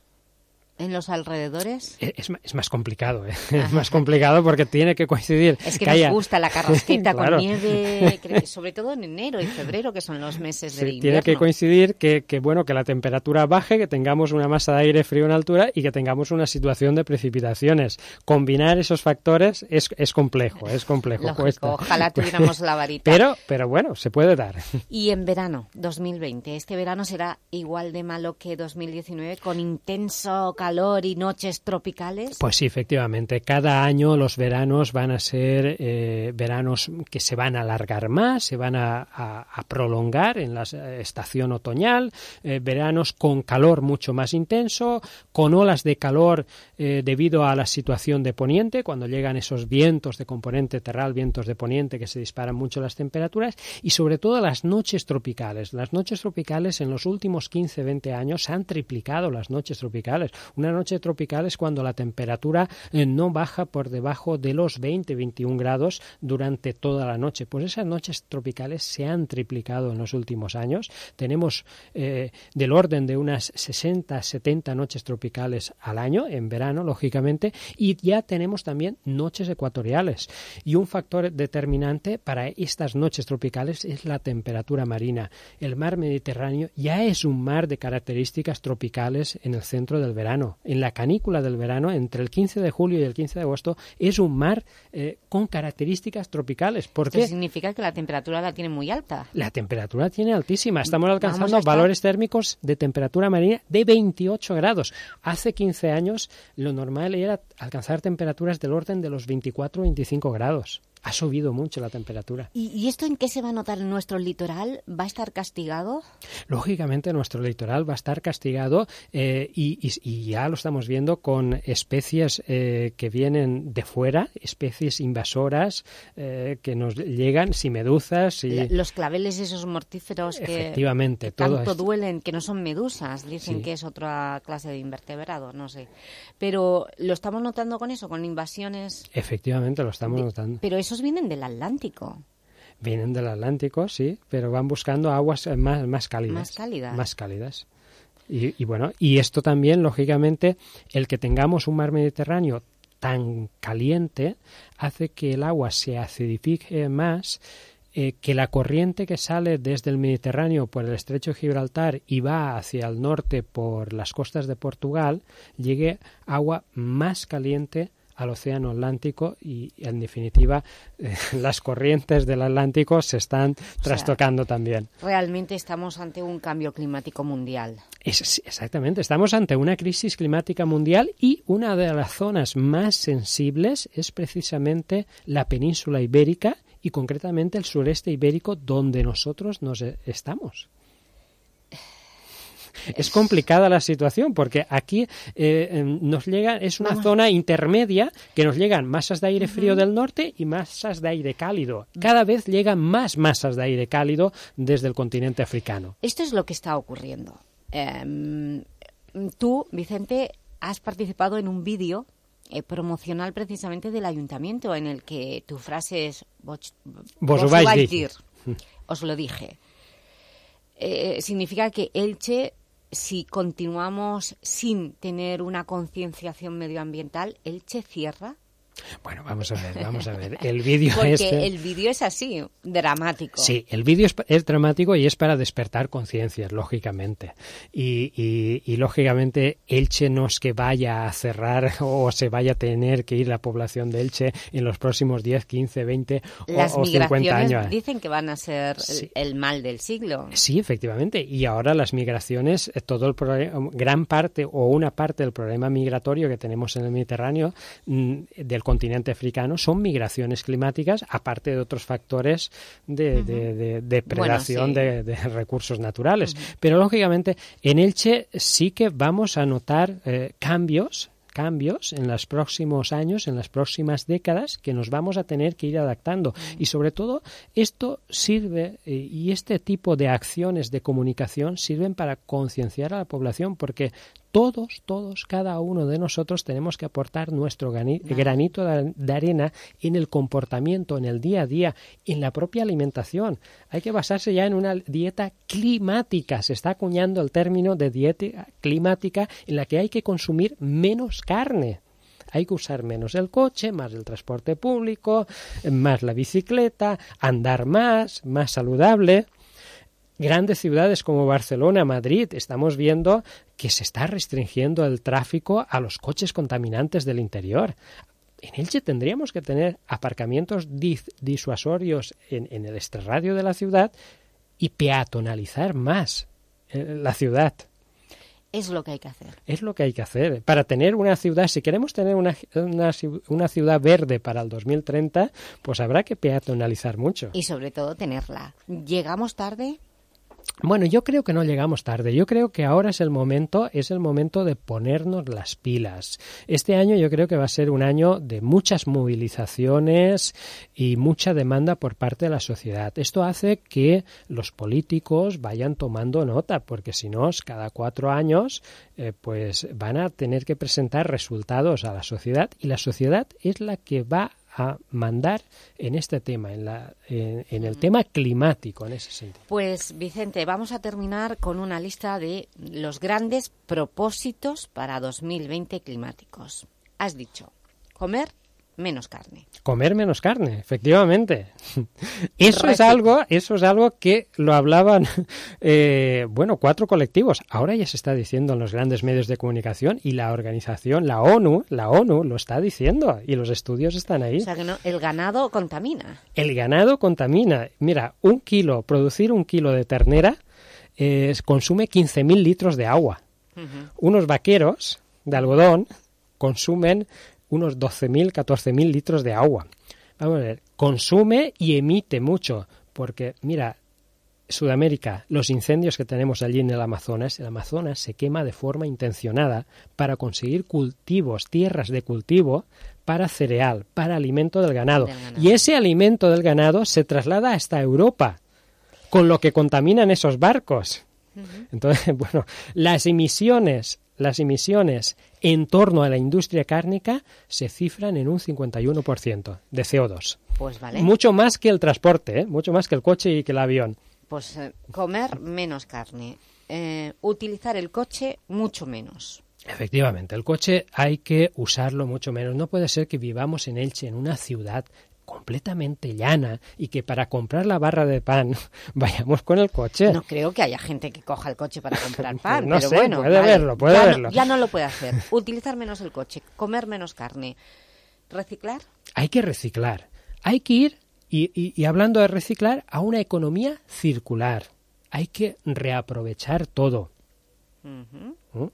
En los alrededores? Es, es más complicado, ¿eh? es más complicado porque tiene que coincidir. Es que, que nos haya... gusta la carrasqueta claro. con nieve, sobre todo en enero y febrero, que son los meses sí, del invierno. Tiene que coincidir que, que, bueno, que la temperatura baje, que tengamos una masa de aire frío en altura y que tengamos una situación de precipitaciones. Combinar esos factores es, es complejo, es complejo. Lógico, cuesta. Ojalá tuviéramos la varita. Pero, pero bueno, se puede dar. Y en verano, 2020, este verano será igual de malo que 2019, con intenso calor calor y noches tropicales? Pues sí, efectivamente. Cada año los veranos van a ser eh, veranos que se van a alargar más, se van a, prolongar en la estación otoñal, eh, veranos con calor mucho más intenso, con olas de calor eh, debido a la situación de poniente, cuando llegan esos vientos de componente terral, vientos de poniente que se disparan mucho las temperaturas, y sobre todo las noches tropicales. Las noches tropicales en los últimos 15-20 años han triplicado las noches tropicales. Una noche tropical es cuando la temperatura eh, no baja por debajo de los 20-21 grados durante toda la noche. Pues esas noches tropicales se han triplicado en los últimos años. Tenemos eh, del orden de unas 60-70 noches tropicales al año, en verano, lógicamente, y ya tenemos también noches ecuatoriales. Y un factor determinante para estas noches tropicales es la temperatura marina. El mar Mediterráneo ya es un mar de características tropicales en el centro del verano. En la canícula del verano, entre el 15 de julio y el 15 de agosto, es un mar eh, con características tropicales. ¿Por Esto qué? significa que la temperatura la tiene muy alta. La temperatura tiene altísima. Estamos alcanzando estar- valores térmicos de temperatura marina de 28 grados. Hace 15 años lo normal era alcanzar temperaturas del orden de los 24-25 grados. Ha subido mucho la temperatura. ¿Y, y esto en qué se va a notar en nuestro litoral? ¿Va a estar castigado? Lógicamente nuestro litoral va a estar castigado eh, y, y- y ya lo estamos viendo con especies eh, que vienen de fuera, especies invasoras eh, que nos llegan, si medusas, y Los claveles esos mortíferos que, Efectivamente, que tanto duelen, que no son medusas, dicen Sí. que es otra clase de invertebrado, no sé. Pero lo estamos notando con eso, con invasiones. efectivamente lo estamos notando. Pero esos vienen del Atlántico. Vienen del Atlántico, sí, pero van buscando aguas eh, más, más cálidas. Más cálidas. Más cálidas. Y, y bueno, y esto también, lógicamente, el que tengamos un mar Mediterráneo tan caliente hace que el agua se acidifique más, eh, que la corriente que sale desde el Mediterráneo por el estrecho de Gibraltar y va hacia el norte por las costas de Portugal, llegue agua más caliente al océano Atlántico y en definitiva eh, las corrientes del Atlántico se están trastocando también. Realmente estamos ante un cambio climático mundial. Es- exactamente, estamos ante una crisis climática mundial y una de las zonas más sensibles es precisamente la península ibérica y concretamente el sureste ibérico donde nosotros nos e- estamos. Es complicada la situación porque aquí eh, em, nos llega, es una Vamos. zona intermedia que nos llegan masas de aire frío del norte y masas de aire cálido. Cada vez llegan más masas de aire cálido desde el continente africano. Esto es lo que está ocurriendo. Em, tú, Vicente, has participado en un vídeo eh, promocional precisamente del ayuntamiento en el que tu frase es "Vos- Vos vos vais vais dir". dir". Os lo dije. Eh, significa que Elche, si continuamos sin tener una concienciación medioambiental, Elche cierra. Bueno, vamos a ver, vamos a ver. El vídeo Porque este... el vídeo es así, dramático. Sí, el vídeo es, es dramático y es para despertar conciencias, lógicamente. Y, y- y, lógicamente, Elche no es que vaya a cerrar o se vaya a tener que ir la población de Elche en los próximos 10, 15, 20 o, Las o 50 migraciones años. dicen que van a ser el- el mal del siglo. Sí, efectivamente. Y ahora las migraciones, eh, todo el gran parte o una parte del problema migratorio que tenemos en el Mediterráneo mm, del continente africano son migraciones climáticas, aparte de otros factores de, de- de depredación Bueno, sí. de, de recursos naturales. Pero lógicamente en Elche sí que vamos a notar eh, cambios cambios en los próximos años, en las próximas décadas, que nos vamos a tener que ir adaptando. Y sobre todo, esto sirve eh, y este tipo de acciones de comunicación sirven para concienciar a la población, porque todos, todos, cada uno de nosotros tenemos que aportar nuestro granito de arena en el comportamiento, en el día a día, en la propia alimentación. Hay que basarse ya en una dieta climática. Se está acuñando el término de dieta climática en la que hay que consumir menos carne. Hay que usar menos el coche, más el transporte público, más la bicicleta, andar más, más saludable grandes ciudades como Barcelona, Madrid, estamos viendo que se está restringiendo el tráfico a los coches contaminantes del interior. En Elche tendríamos que tener aparcamientos dis- disuasorios en, en el extrarradio de la ciudad y peatonalizar más eh, la ciudad. Es lo que hay que hacer. Es lo que hay que hacer. Para tener una ciudad, si queremos tener una, una, una ciudad verde para el 2030, pues habrá que peatonalizar mucho. Y sobre todo tenerla. ¿Llegamos tarde? Bueno, yo creo que no llegamos tarde. Yo creo que ahora es el momento, es el momento de ponernos las pilas. Este año yo creo que va a ser un año de muchas movilizaciones y mucha demanda por parte de la sociedad. Esto hace que los políticos vayan tomando nota, porque si no, cada cuatro años, eh, pues van a tener que presentar resultados a la sociedad y la sociedad es la que va a mandar en este tema, en, la, en, el tema climático, en ese sentido. Pues, Vicente, vamos a terminar con una lista de los grandes propósitos para 2020 climáticos. Has dicho, comer menos carne. Comer menos carne, efectivamente. Eso es algo, eso es algo que lo hablaban, eh, bueno, cuatro colectivos. Ahora ya se está diciendo en los grandes medios de comunicación y la organización, la ONU, la ONU lo está diciendo y los estudios están ahí. O sea que no, el ganado contamina. El ganado contamina. Mira, un kilo, producir un kilo de ternera eh, consume 15.000 litros de agua. Uh -huh. Unos vaqueros de algodón consumen unos 12.000, 14.000 litros de agua. Vamos a ver, consume y emite mucho, porque mira, Sudamérica, los incendios que tenemos allí en el Amazonas, el Amazonas se quema de forma intencionada para conseguir cultivos, tierras de cultivo para cereal, para alimento del ganado. Del ganado. Y ese alimento del ganado se traslada hasta Europa, con lo que contaminan esos barcos. Entonces, bueno, las emisiones, las emisiones en torno a la industria cárnica se cifran en un 51% de CO2. Pues vale. Mucho más que el transporte, ¿eh? mucho más que el coche y que el avión. Pues eh, comer menos carne, eh, utilizar el coche mucho menos. Efectivamente, el coche hay que usarlo mucho menos. No puede ser que vivamos en Elche, en una ciudad completamente llana y que para comprar la barra de pan vayamos con el coche. No creo que haya gente que coja el coche para comprar pan, no pero sé, bueno, puede vale, verlo, puede ya verlo. No, ya no lo puede hacer. Utilizar menos el coche, comer menos carne, reciclar. Hay que reciclar. Hay que ir, y, y, y hablando de reciclar, a una economía circular. Hay que reaprovechar todo. Uh -huh. ¿Mm?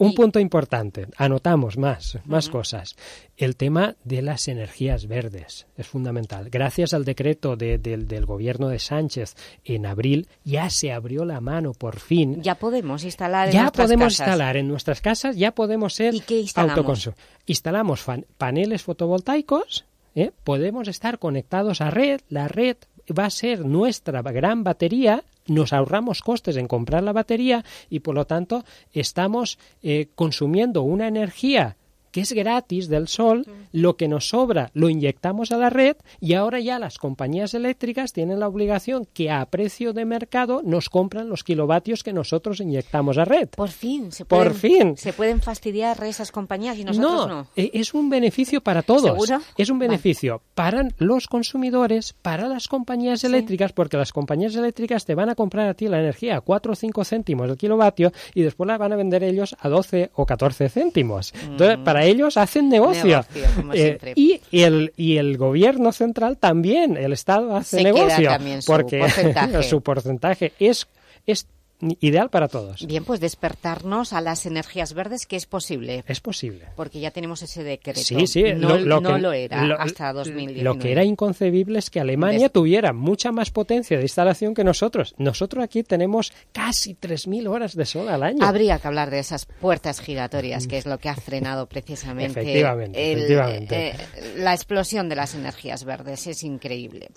Un punto importante, anotamos más, más uh -huh. cosas. El tema de las energías verdes es fundamental. Gracias al decreto de, de, del gobierno de Sánchez en abril ya se abrió la mano por fin. Ya podemos instalar en Ya nuestras podemos casas. instalar en nuestras casas, ya podemos ser ¿Y qué instalamos? autoconsumo. Instalamos paneles fotovoltaicos, ¿eh? podemos estar conectados a red, la red va a ser nuestra gran batería, nos ahorramos costes en comprar la batería y por lo tanto estamos eh, consumiendo una energía que es gratis del sol, lo que nos sobra lo inyectamos a la red y ahora ya las compañías eléctricas tienen la obligación que a precio de mercado nos compran los kilovatios que nosotros inyectamos a red. Por fin, se Por pueden, fin. se pueden fastidiar esas compañías y nosotros no. eh, es un beneficio para todos. ¿Seguro? Es un beneficio para los consumidores, para las compañías Sí. eléctricas, porque las compañías eléctricas te van a comprar a ti la energía a 4 o 5 céntimos el kilovatio y después la van a vender ellos a 12 o 14 céntimos. Entonces, para ellos hacen negocio. Eh, y, el, y el gobierno central también, el Estado hace Se queda negocio. también su porque porcentaje. su porcentaje es, es ideal para todos. Bien, pues despertarnos a las energías verdes, que es posible. Es posible. Porque ya tenemos ese decreto. Sí, sí, No lo, lo no que, lo era lo- hasta 2019. Lo que era inconcebible es que Alemania Des- tuviera mucha más potencia de instalación que nosotros. Nosotros aquí tenemos casi 3.000 horas de sol al año. Habría que hablar de esas puertas giratorias, que es lo que ha frenado precisamente Efectivamente, el- efectivamente. eh, la explosión de las energías verdes. Es increíble.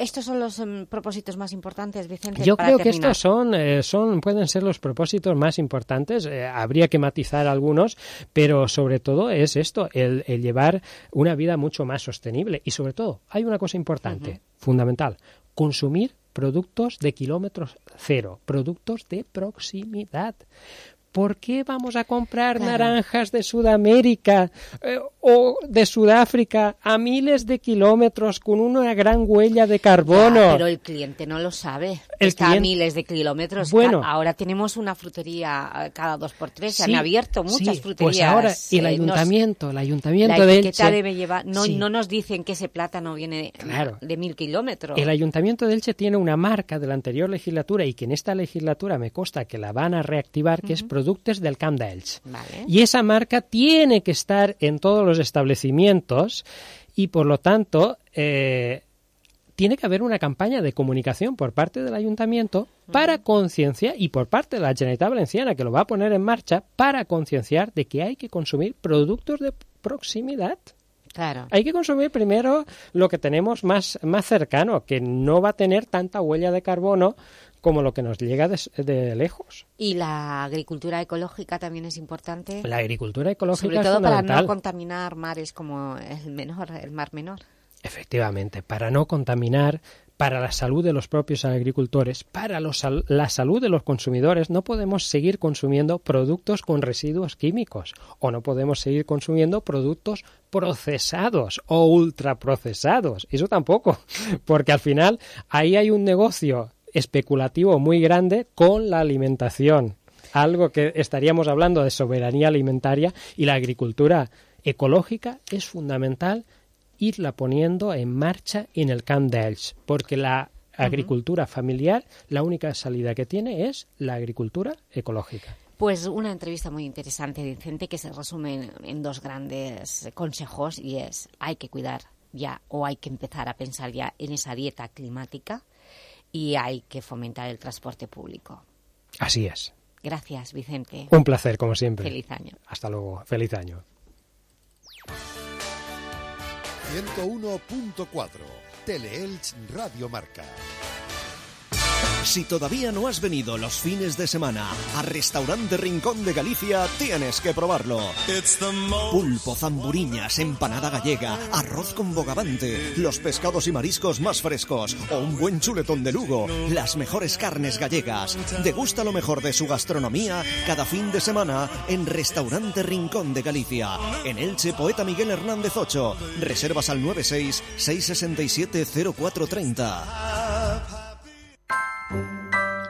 ¿Estos son los em, propósitos más importantes, Vicente? Yo para creo que estos son, eh, son, pueden ser los propósitos más importantes. Eh, habría que matizar algunos, pero sobre todo es esto, el, el llevar una vida mucho más sostenible. Y sobre todo, hay una cosa importante, fundamental, consumir productos de kilómetros cero, productos de proximidad. ¿Por qué vamos a comprar Claro. naranjas de Sudamérica? Eh, o de Sudáfrica a miles de kilómetros con una gran huella de carbono. Ya, pero el cliente no lo sabe. El Está a miles de kilómetros. Bueno. ahora tenemos una frutería eh, cada dos por tres. Se Sí, han abierto muchas sí, fruterías. Pues ahora el eh, nos- ayuntamiento, el ayuntamiento la de Elche, debe llevar. No, Sí. no nos dicen que ese plátano viene Claro. de mil kilómetros. El Ayuntamiento de Elche tiene una marca de la anterior legislatura y que en esta legislatura me consta que la van a reactivar, que es Productos del Camp de Elche. Vale. Y esa marca tiene que estar en todos los establecimientos y, por lo tanto, eh, tiene que haber una campaña de comunicación por parte del ayuntamiento para concienciar y por parte de la Generalitat Valenciana que lo va a poner en marcha para concienciar de que hay que consumir productos de proximidad. Claro. Hay que consumir primero lo que tenemos más, más cercano, que no va a tener tanta huella de carbono como lo que nos llega de, de lejos. Y la agricultura ecológica también es importante. La agricultura ecológica Sobre es todo para no contaminar mares como el menor, el mar menor. Efectivamente, para no contaminar, para la salud de los propios agricultores, para los la salud de los consumidores, no podemos seguir consumiendo productos con residuos químicos o no podemos seguir consumiendo productos procesados o ultraprocesados. Eso tampoco, porque al final ahí hay un negocio especulativo muy grande con la alimentación. Algo que estaríamos hablando de soberanía alimentaria y la agricultura ecológica es fundamental irla poniendo en marcha en el Camp porque la agricultura familiar, la única salida que tiene es la agricultura ecológica. Pues una entrevista muy interesante, Vicente, que se resume en, en dos grandes consejos y es hay que cuidar ya o hay que empezar a pensar ya en esa dieta climática y hay que fomentar el transporte público. Así es. Gracias, Vicente. Un placer, como siempre. Feliz año. Hasta luego. Feliz año. 101.4 Teleelch Radio Marca. Si todavía no has venido los fines de semana a Restaurante Rincón de Galicia, tienes que probarlo. Pulpo, zamburiñas, empanada gallega, arroz con bogavante, los pescados y mariscos más frescos o un buen chuletón de Lugo, las mejores carnes gallegas. Degusta lo mejor de su gastronomía cada fin de semana en Restaurante Rincón de Galicia. En Elche, Poeta Miguel Hernández 8. Reservas al 96 667 0430.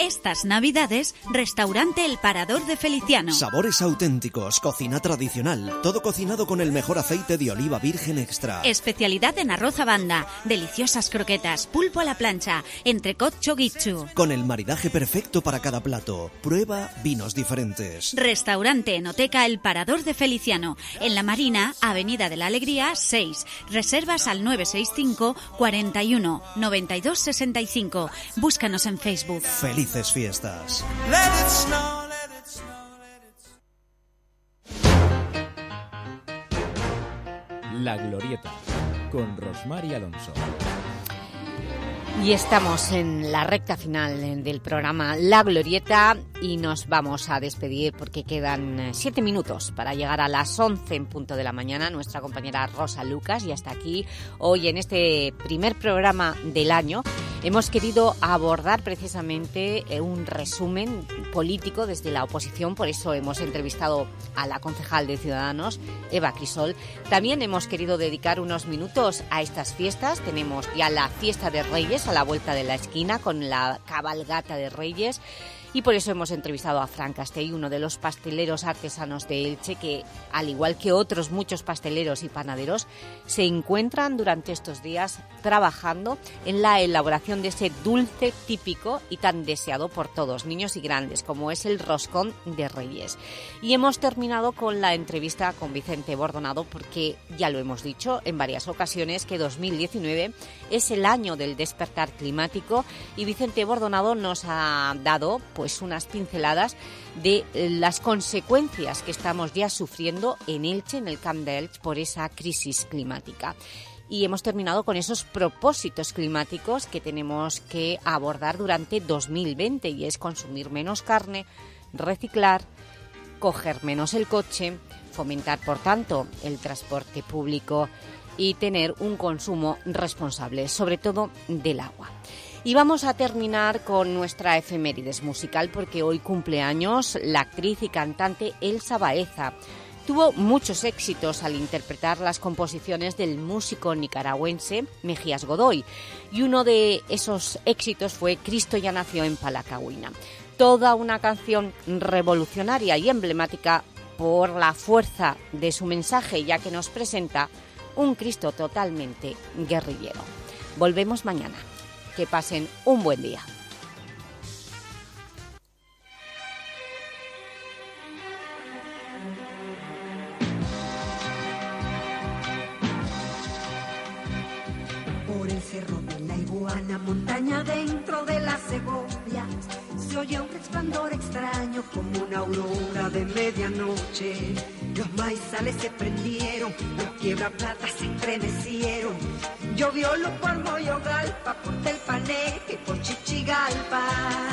Estas navidades, restaurante El Parador de Feliciano. Sabores auténticos, cocina tradicional, todo cocinado con el mejor aceite de oliva virgen extra. Especialidad en arroz a banda, deliciosas croquetas, pulpo a la plancha, entrecot chogichu. Con el maridaje perfecto para cada plato. Prueba vinos diferentes. Restaurante Enoteca El Parador de Feliciano, en La Marina, Avenida de la Alegría 6. Reservas al 965 41 92 65. Búscanos en Facebook. Felices fiestas. La Glorieta, con Rosmar y Alonso. Y estamos en la recta final del programa La Glorieta y nos vamos a despedir porque quedan eh, siete minutos para llegar a las 11 en punto de la mañana. Nuestra compañera Rosa Lucas y hasta aquí hoy en este primer programa del año hemos querido abordar precisamente eh, un resumen político desde la oposición, por eso hemos entrevistado a la concejal de Ciudadanos, Eva Crisol. También hemos querido dedicar unos minutos a estas fiestas. Tenemos ya la fiesta de Reyes a la vuelta de la esquina con la cabalgata de Reyes. Y por eso hemos entrevistado a Fran Castell, uno de los pasteleros artesanos de Elche, que, al igual que otros muchos pasteleros y panaderos, se encuentran durante estos días trabajando en la elaboración de ese dulce típico y tan deseado por todos, niños y grandes, como es el roscón de Reyes. Y hemos terminado con la entrevista con Vicente Bordonado, porque ya lo hemos dicho en varias ocasiones que 2019 es el año del despertar climático y Vicente Bordonado nos ha dado pues unas pinceladas de eh, las consecuencias que estamos ya sufriendo en Elche, en el Camp de Elche, por esa crisis climática y hemos terminado con esos propósitos climáticos que tenemos que abordar durante 2020 y es consumir menos carne, reciclar, coger menos el coche, fomentar por tanto el transporte público y tener un consumo responsable, sobre todo del agua. Y vamos a terminar con nuestra efemérides musical porque hoy cumpleaños la actriz y cantante Elsa Baeza, Tuvo muchos éxitos al interpretar las composiciones del músico nicaragüense Mejías Godoy y uno de esos éxitos fue Cristo ya nació en Palacahuina. Toda una canción revolucionaria y emblemática por la fuerza de su mensaje ya que nos presenta un Cristo totalmente guerrillero. Volvemos mañana. Que pasen un buen día. Por el cerro de la iguana, montaña dentro de la Segovia, se oye un resplandor extraño como una aurora de medianoche. Los maizales se prendieron, los quiebraplatas se estremecieron. Llovió luz por Moyogalpa, por Telpaneque, por Chichigalpa.